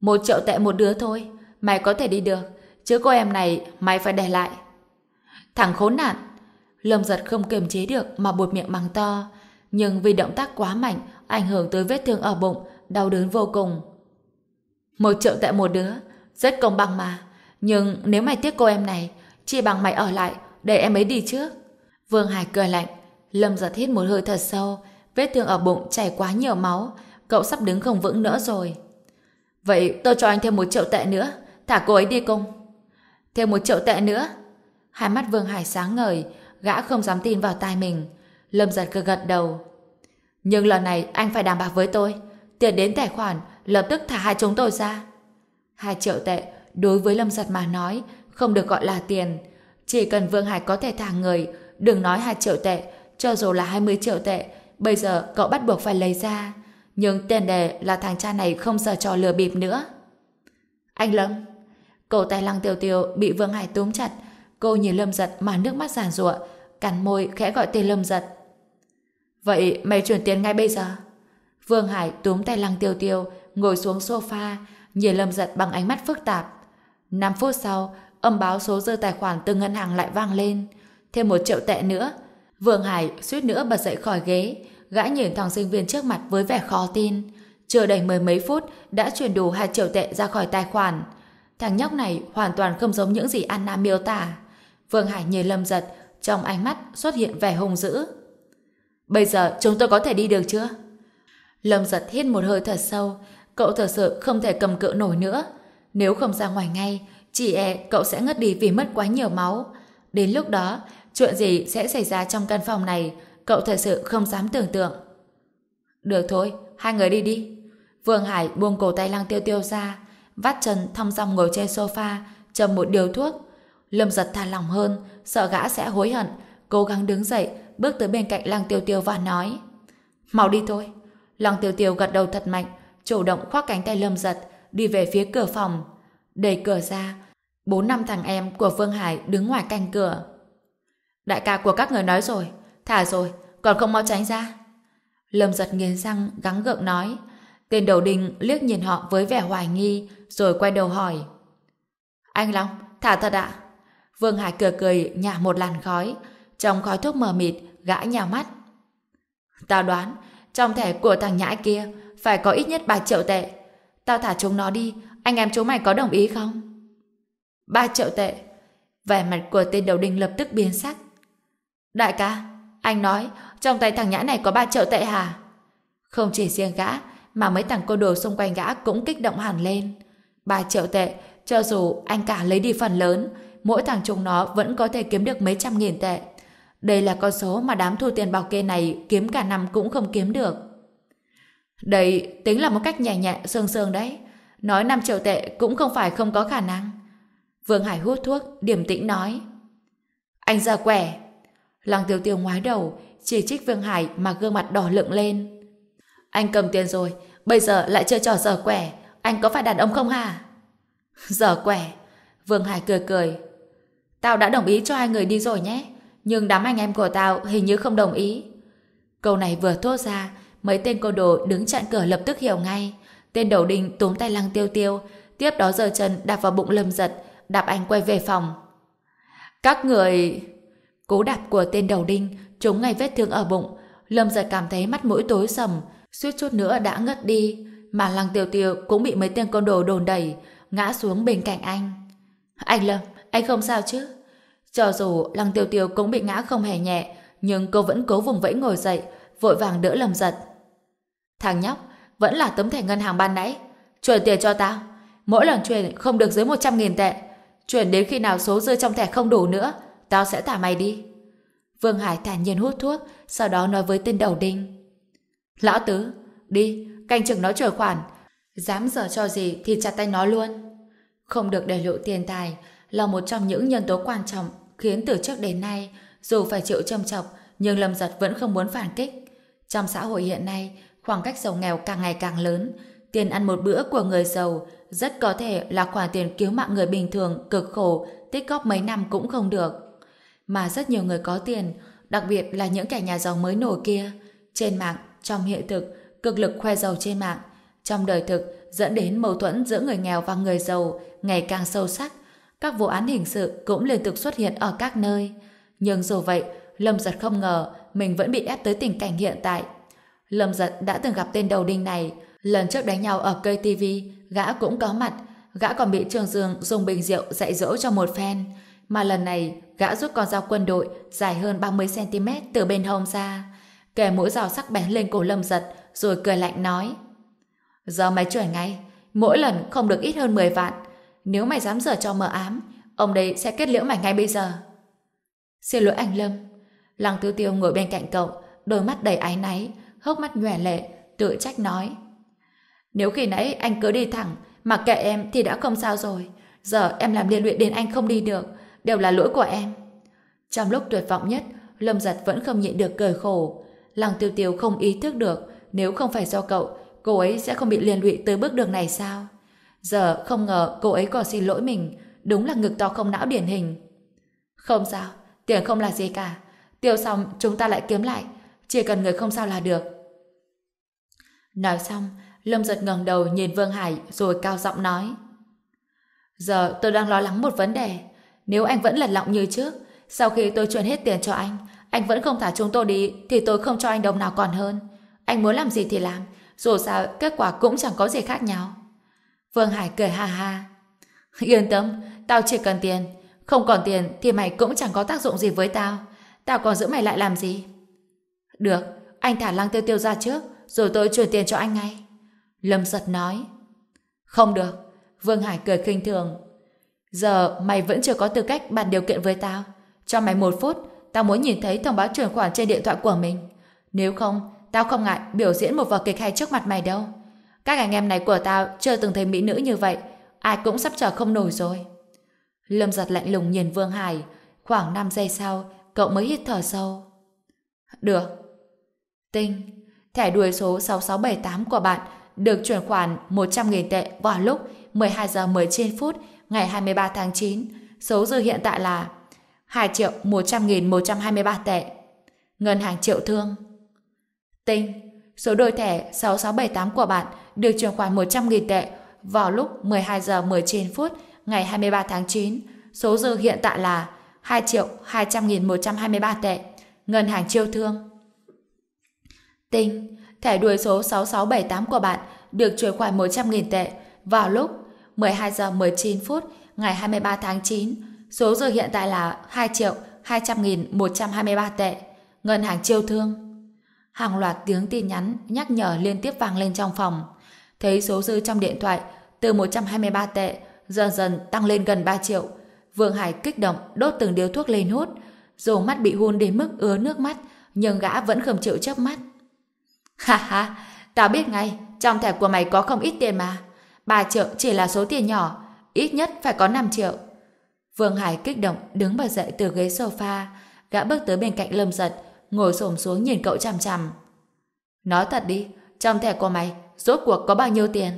S1: Một triệu tệ một đứa thôi, mày có thể đi được, chứ cô em này mày phải để lại. Thằng khốn nạn! Lâm giật không kiềm chế được mà buột miệng mắng to, nhưng vì động tác quá mạnh, ảnh hưởng tới vết thương ở bụng, đau đớn vô cùng. Một triệu tệ một đứa, rất công bằng mà. Nhưng nếu mày tiếc cô em này, chỉ bằng mày ở lại, để em ấy đi trước. Vương Hải cười lạnh, Lâm giật hít một hơi thật sâu, vết thương ở bụng chảy quá nhiều máu, cậu sắp đứng không vững nữa rồi. Vậy tôi cho anh thêm một triệu tệ nữa, thả cô ấy đi cùng. Thêm một triệu tệ nữa. Hai mắt Vương Hải sáng ngời, gã không dám tin vào tai mình. Lâm giật cứ gật đầu. Nhưng lần này anh phải đảm bảo với tôi. Tiền đến tài khoản, lập tức thả hai chúng tôi ra. Hai triệu tệ, đối với Lâm giật mà nói, không được gọi là tiền. Chỉ cần Vương Hải có thể thả người, đừng nói hai triệu tệ, cho dù là 20 triệu tệ, bây giờ cậu bắt buộc phải lấy ra. Nhưng tiền đề là thằng cha này không sợ trò lừa bịp nữa. Anh Lâm, cổ tay lăng tiêu tiêu bị Vương Hải túm chặt. Cô nhìn Lâm giật mà nước mắt giàn rụa, cắn môi khẽ gọi tên Lâm giật. Vậy mày chuyển tiền ngay bây giờ? Vương Hải túm tay lăng tiêu tiêu, ngồi xuống sofa, nhìn Lâm giật bằng ánh mắt phức tạp. 5 phút sau, âm báo số dư tài khoản từ ngân hàng lại vang lên. Thêm một triệu tệ nữa. Vương Hải suýt nữa bật dậy khỏi ghế, gã nhìn thằng sinh viên trước mặt với vẻ khó tin. Chưa đầy mười mấy phút đã chuyển đủ hai triệu tệ ra khỏi tài khoản. Thằng nhóc này hoàn toàn không giống những gì Anna miêu tả. Vương Hải nhìn Lâm giật, trong ánh mắt xuất hiện vẻ hung dữ. Bây giờ chúng tôi có thể đi được chưa? Lâm giật hít một hơi thật sâu, cậu thật sự không thể cầm cự nổi nữa. Nếu không ra ngoài ngay, chỉ e cậu sẽ ngất đi vì mất quá nhiều máu. Đến lúc đó, chuyện gì sẽ xảy ra trong căn phòng này, cậu thật sự không dám tưởng tượng. Được thôi, hai người đi đi. Vương Hải buông cổ tay lăng tiêu tiêu ra, vắt chân thong dong ngồi trên sofa, châm một điều thuốc. Lâm giật thả lòng hơn, sợ gã sẽ hối hận, cố gắng đứng dậy, bước tới bên cạnh lăng tiêu tiêu và nói Mau đi thôi. Lăng tiêu tiêu gật đầu thật mạnh, chủ động khoác cánh tay lâm giật, đi về phía cửa phòng. Đẩy cửa ra, bốn năm thằng em của vương Hải đứng ngoài canh cửa. Đại ca của các người nói rồi, thả rồi, còn không mau tránh ra. Lâm giật nghiến răng, gắng gượng nói. Tên đầu đình liếc nhìn họ với vẻ hoài nghi, rồi quay đầu hỏi. Anh Long, thả thật ạ? Vương Hải cười cười nhả một làn khói, trong khói thuốc mờ mịt, gã nhào mắt. Tao đoán, trong thẻ của thằng nhãi kia phải có ít nhất 3 triệu tệ. Tao thả chúng nó đi, anh em chúng mày có đồng ý không? 3 triệu tệ. Vẻ mặt của tên đầu đinh lập tức biến sắc. Đại ca, anh nói trong tay thằng nhã này có 3 triệu tệ hả? Không chỉ riêng gã, mà mấy thằng cô đồ xung quanh gã cũng kích động hẳn lên. 3 triệu tệ, cho dù anh cả lấy đi phần lớn, mỗi thằng chúng nó vẫn có thể kiếm được mấy trăm nghìn tệ. Đây là con số mà đám thu tiền bảo kê này kiếm cả năm cũng không kiếm được. Đây tính là một cách nhẹ nhẹ sương sương đấy. Nói 5 triệu tệ cũng không phải không có khả năng. Vương Hải hút thuốc, điểm tĩnh nói. Anh ra quẻ. Lăng tiêu tiêu ngoái đầu, chỉ trích Vương Hải mà gương mặt đỏ lựng lên. Anh cầm tiền rồi, bây giờ lại chơi trò dở quẻ. Anh có phải đàn ông không hả? Dở quẻ. Vương Hải cười cười. Tao đã đồng ý cho hai người đi rồi nhé nhưng đám anh em của tao hình như không đồng ý. Câu này vừa thốt ra, mấy tên cô đồ đứng chặn cửa lập tức hiểu ngay. Tên đầu đinh túm tay lăng tiêu tiêu, tiếp đó giơ chân đạp vào bụng lâm giật, đạp anh quay về phòng. Các người... Cú đạp của tên đầu đinh trúng ngay vết thương ở bụng, lâm giật cảm thấy mắt mũi tối sầm, suýt chút nữa đã ngất đi, mà lăng tiêu tiêu cũng bị mấy tên con đồ đồn đẩy, ngã xuống bên cạnh anh. Anh Lâm, anh không sao chứ? Cho dù Lăng Tiêu Tiêu cũng bị ngã không hề nhẹ, nhưng cô vẫn cố vùng vẫy ngồi dậy, vội vàng đỡ lầm giật. Thằng nhóc, vẫn là tấm thẻ ngân hàng ban nãy. Chuyển tiền cho tao. Mỗi lần chuyển không được dưới 100.000 tệ. Chuyển đến khi nào số dư trong thẻ không đủ nữa, tao sẽ thả mày đi. Vương Hải thản nhiên hút thuốc, sau đó nói với tên đầu đinh. Lão Tứ, đi, canh chừng nó trở khoản. Dám dở cho gì thì chặt tay nó luôn. Không được để lộ tiền tài là một trong những nhân tố quan trọng khiến từ trước đến nay, dù phải chịu châm chọc, nhưng Lâm Giật vẫn không muốn phản kích. Trong xã hội hiện nay, khoảng cách giàu nghèo càng ngày càng lớn, tiền ăn một bữa của người giàu rất có thể là khoản tiền cứu mạng người bình thường cực khổ tích góp mấy năm cũng không được. Mà rất nhiều người có tiền, đặc biệt là những kẻ nhà giàu mới nổi kia, trên mạng, trong hiện thực, cực lực khoe giàu trên mạng, trong đời thực dẫn đến mâu thuẫn giữa người nghèo và người giàu ngày càng sâu sắc. Các vụ án hình sự cũng liên tục xuất hiện ở các nơi. Nhưng dù vậy, Lâm Giật không ngờ mình vẫn bị ép tới tình cảnh hiện tại. Lâm Giật đã từng gặp tên đầu đinh này, lần trước đánh nhau ở cây TV, gã cũng có mặt, gã còn bị Trương Dương dùng bình rượu dạy dỗ cho một phen. Mà lần này, gã rút con dao quân đội dài hơn 30cm từ bên hông ra, Kẻ mũi dao sắc bén lên cổ Lâm Giật, rồi cười lạnh nói. Giờ mày chuyển ngay, mỗi lần không được ít hơn 10 vạn. Nếu mày dám dở cho mờ ám, ông đây sẽ kết liễu mày ngay bây giờ. Xin lỗi anh Lâm. Lăng Tư Tiêu ngồi bên cạnh cậu, đôi mắt đầy áy náy, hốc mắt nhòe lệ, tự trách nói. Nếu khi nãy anh cứ đi thẳng, mà kệ em thì đã không sao rồi. Giờ em làm liên luyện đến anh không đi được, đều là lỗi của em. Trong lúc tuyệt vọng nhất, Lâm Giật vẫn không nhịn được cười khổ. Lăng Tiêu Tiêu không ý thức được, nếu không phải do cậu, cô ấy sẽ không bị liên lụy tới bước đường này sao? Giờ không ngờ cô ấy còn xin lỗi mình, đúng là ngực to không não điển hình. Không sao, tiền không là gì cả. Tiêu xong chúng ta lại kiếm lại, chỉ cần người không sao là được. Nói xong, Lâm giật ngẩng đầu nhìn Vương Hải rồi cao giọng nói. Giờ tôi đang lo lắng một vấn đề. Nếu anh vẫn lật lọng như trước, sau khi tôi chuyển hết tiền cho anh, anh vẫn không thả chúng tôi đi, thì tôi không cho anh đồng nào còn hơn. Anh muốn làm gì thì làm, dù sao kết quả cũng chẳng có gì khác nhau. Vương Hải cười ha ha. Yên tâm, tao chỉ cần tiền. Không còn tiền thì mày cũng chẳng có tác dụng gì với tao. Tao còn giữ mày lại làm gì? Được, anh thả lăng tiêu tiêu ra trước, rồi tôi chuyển tiền cho anh ngay. Lâm giật nói. Không được. Vương Hải cười khinh thường. Giờ mày vẫn chưa có tư cách bàn điều kiện với tao. Cho mày một phút, tao muốn nhìn thấy thông báo chuyển khoản trên điện thoại của mình. Nếu không, tao không ngại biểu diễn một vở kịch hay trước mặt mày đâu. Các anh em này của tao chưa từng thấy mỹ nữ như vậy, ai cũng sắp chờ không nổi rồi. Lâm giật lạnh lùng nhìn Vương Hải, khoảng 5 giây sau, cậu mới hít thở sâu. Được. Tinh, thẻ đuôi số 6678 của bạn được chuyển khoản 100.000 tệ vào lúc 12 giờ 19 phút ngày 23 tháng 9. Số dư hiện tại là 2 triệu 100.123 tệ. Ngân hàng triệu thương. Tinh, số đôi thẻ 6678 của bạn được chuyển khoản 100.000 tệ vào lúc 12 giờ 19 phút ngày 23 tháng 9. Số dư hiện tại là 2 triệu 200.123 tệ. Ngân hàng triệu thương. Tinh, thẻ đuôi số 6678 của bạn được chuyển khoản 100.000 tệ vào lúc 12 giờ 19 phút ngày 23 tháng 9. Số dư hiện tại là 2 triệu 200.123 tệ. Ngân hàng chiêu thương. Hàng loạt tiếng tin nhắn nhắc nhở liên tiếp vang lên trong phòng. Thấy số dư trong điện thoại từ 123 tệ dần dần tăng lên gần 3 triệu. Vương Hải kích động đốt từng điếu thuốc lên hút. Dù mắt bị hun đến mức ứa nước mắt nhưng gã vẫn không chịu chớp mắt. Ha ha, tao biết ngay, trong thẻ của mày có không ít tiền mà. 3 triệu chỉ là số tiền nhỏ, ít nhất phải có 5 triệu. Vương Hải kích động đứng bật dậy từ ghế sofa, gã bước tới bên cạnh Lâm Giật, ngồi xổm xuống nhìn cậu chằm chằm. Nói thật đi, trong thẻ của mày, rốt cuộc có bao nhiêu tiền?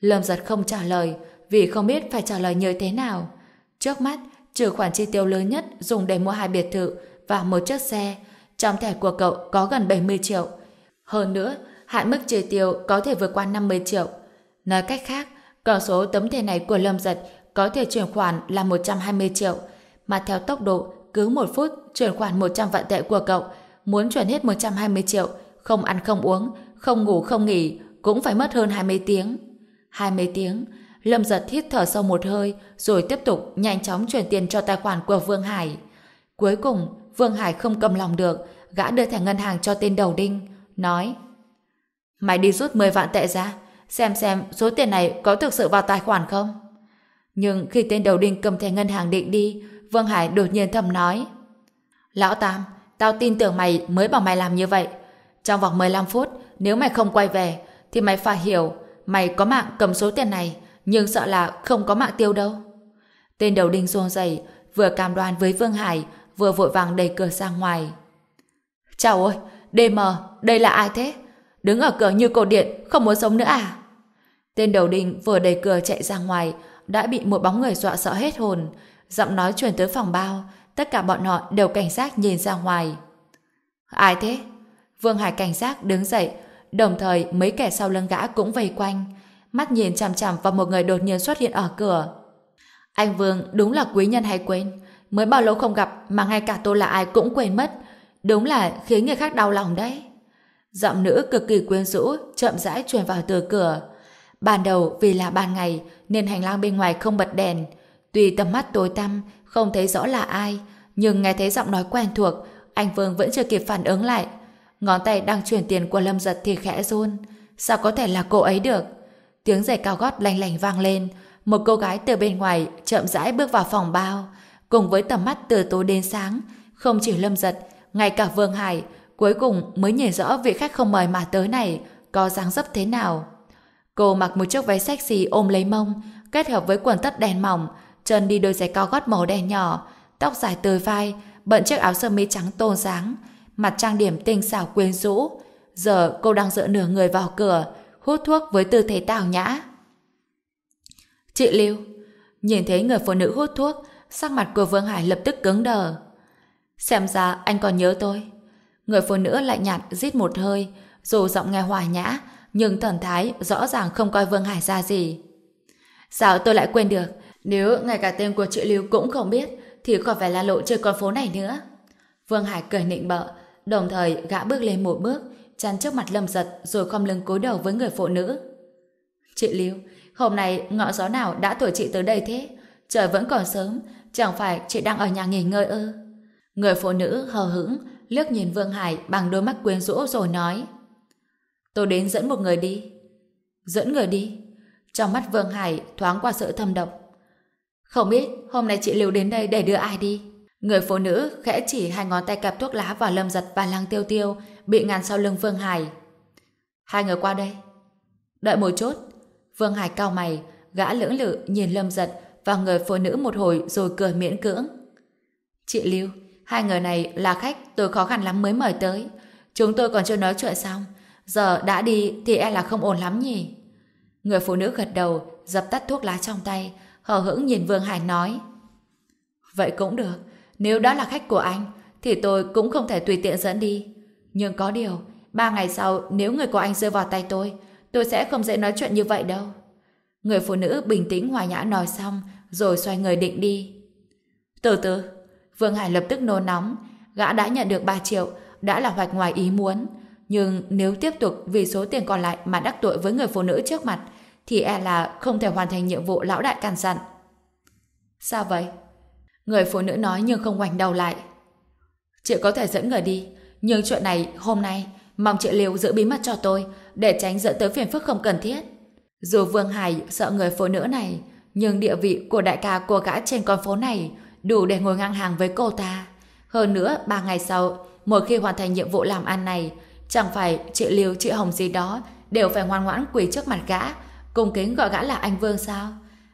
S1: Lâm Giật không trả lời, vì không biết phải trả lời như thế nào. Trước mắt, trừ khoản chi tiêu lớn nhất dùng để mua hai biệt thự và một chiếc xe, trong thẻ của cậu có gần 70 triệu. Hơn nữa, hạn mức chi tiêu có thể vượt qua 50 triệu. Nói cách khác, con số tấm thẻ này của Lâm Giật có thể chuyển khoản là 120 triệu, mà theo tốc độ cứ một phút chuyển khoản 100 vạn tệ của cậu, muốn chuyển hết 120 triệu, không ăn không uống, không ngủ không nghỉ, cũng phải mất hơn 20 tiếng. 20 tiếng, Lâm giật hít thở sâu một hơi, rồi tiếp tục nhanh chóng chuyển tiền cho tài khoản của Vương Hải. Cuối cùng, Vương Hải không cầm lòng được, gã đưa thẻ ngân hàng cho tên đầu đinh, nói Mày đi rút 10 vạn tệ ra, xem xem số tiền này có thực sự vào tài khoản không? Nhưng khi tên đầu đinh cầm thẻ ngân hàng định đi, Vương Hải đột nhiên thầm nói. Lão Tam, tao tin tưởng mày mới bảo mày làm như vậy. Trong vòng 15 phút, nếu mày không quay về, thì mày phải hiểu, mày có mạng cầm số tiền này, nhưng sợ là không có mạng tiêu đâu. Tên đầu đinh run rẩy vừa cam đoan với Vương Hải, vừa vội vàng đẩy cửa ra ngoài. Chào ơi, DM, đây là ai thế? Đứng ở cửa như cổ điện, không muốn sống nữa à? Tên đầu đinh vừa đẩy cửa chạy ra ngoài, đã bị một bóng người dọa sợ hết hồn. Giọng nói truyền tới phòng bao, tất cả bọn họ đều cảnh giác nhìn ra ngoài. Ai thế? Vương Hải cảnh giác đứng dậy, đồng thời mấy kẻ sau lưng gã cũng vây quanh, mắt nhìn chằm chằm vào một người đột nhiên xuất hiện ở cửa. Anh Vương đúng là quý nhân hay quên, mới bao lâu không gặp mà ngay cả tôi là ai cũng quên mất, đúng là khiến người khác đau lòng đấy. Giọng nữ cực kỳ quyến rũ, chậm rãi truyền vào từ cửa. Ban đầu vì là ban ngày nên hành lang bên ngoài không bật đèn. Tuy tầm mắt tối tăm, không thấy rõ là ai, nhưng nghe thấy giọng nói quen thuộc, anh Vương vẫn chưa kịp phản ứng lại. Ngón tay đang chuyển tiền của Lâm Giật thì khẽ run. Sao có thể là cô ấy được? Tiếng giày cao gót lành lành vang lên. Một cô gái từ bên ngoài chậm rãi bước vào phòng bao. Cùng với tầm mắt từ tối đến sáng, không chỉ Lâm Giật, ngay cả Vương Hải, cuối cùng mới nhìn rõ vị khách không mời mà tới này có dáng dấp thế nào. Cô mặc một chiếc váy sexy ôm lấy mông, kết hợp với quần tất đen mỏng, chân đi đôi giày cao gót màu đen nhỏ, tóc dài tới vai, bận chiếc áo sơ mi trắng tôn sáng, mặt trang điểm tinh xảo quyến rũ. Giờ cô đang dựa nửa người vào cửa, hút thuốc với tư thế tào nhã. Chị Lưu, nhìn thấy người phụ nữ hút thuốc, sắc mặt của Vương Hải lập tức cứng đờ. Xem ra anh còn nhớ tôi. Người phụ nữ lạnh nhạt rít một hơi, dù giọng nghe hòa nhã, nhưng thần thái rõ ràng không coi Vương Hải ra gì. Sao tôi lại quên được? Nếu ngay cả tên của chị Lưu cũng không biết, thì khỏi phải la lộ chơi con phố này nữa. Vương Hải cười nịnh bợ, đồng thời gã bước lên một bước, chắn trước mặt Lâm Giật rồi khom lưng cúi đầu với người phụ nữ. Chị Lưu, hôm nay ngọ gió nào đã tuổi chị tới đây thế? Trời vẫn còn sớm, chẳng phải chị đang ở nhà nghỉ ngơi ư? Người phụ nữ hờ hững, liếc nhìn Vương Hải bằng đôi mắt quyến rũ rồi nói. Tôi đến dẫn một người đi. Dẫn người đi? Trong mắt Vương Hải thoáng qua sự thâm độc. Không biết hôm nay chị Lưu đến đây để đưa ai đi? Người phụ nữ khẽ chỉ hai ngón tay cặp thuốc lá vào lâm giật và lăng tiêu tiêu bị ngăn sau lưng Vương Hải. Hai người qua đây. Đợi một chút. Vương Hải cao mày, gã lưỡng lự nhìn lâm giật và người phụ nữ một hồi rồi cười miễn cưỡng. Chị Lưu, hai người này là khách tôi khó khăn lắm mới mời tới. Chúng tôi còn chưa nói chuyện xong. Giờ đã đi thì e là không ổn lắm nhỉ? Người phụ nữ gật đầu, dập tắt thuốc lá trong tay, hờ hững nhìn Vương Hải nói. Vậy cũng được, nếu đó là khách của anh, thì tôi cũng không thể tùy tiện dẫn đi. Nhưng có điều, ba ngày sau nếu người của anh rơi vào tay tôi, tôi sẽ không dễ nói chuyện như vậy đâu. Người phụ nữ bình tĩnh hòa nhã nói xong, rồi xoay người định đi. Từ từ, Vương Hải lập tức nôn nóng, gã đã nhận được 3 triệu, đã là hoạch ngoài ý muốn. Nhưng nếu tiếp tục vì số tiền còn lại mà đắc tội với người phụ nữ trước mặt, thì e là không thể hoàn thành nhiệm vụ lão đại càn dặn. Sao vậy? Người phụ nữ nói nhưng không ngoảnh đầu lại. Chị có thể dẫn người đi, nhưng chuyện này hôm nay mong chị Liêu giữ bí mật cho tôi để tránh dẫn tới phiền phức không cần thiết. Dù Vương Hải sợ người phụ nữ này, nhưng địa vị của đại ca cô gã trên con phố này đủ để ngồi ngang hàng với cô ta. Hơn nữa, ba ngày sau, một khi hoàn thành nhiệm vụ làm ăn này, chẳng phải chị Liêu, chị Hồng gì đó đều phải ngoan ngoãn quỳ trước mặt gã, cung kính gọi gã là anh Vương sao?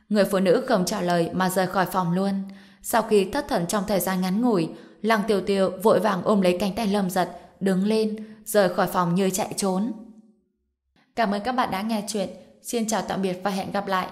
S1: Người phụ nữ không trả lời mà rời khỏi phòng luôn. Sau khi thất thần trong thời gian ngắn ngủi, Lăng Tiêu Tiêu vội vàng ôm lấy cánh tay Lâm Giật, đứng lên, rời khỏi phòng như chạy trốn. Cảm ơn các bạn đã nghe chuyện. Xin chào tạm biệt và hẹn gặp lại.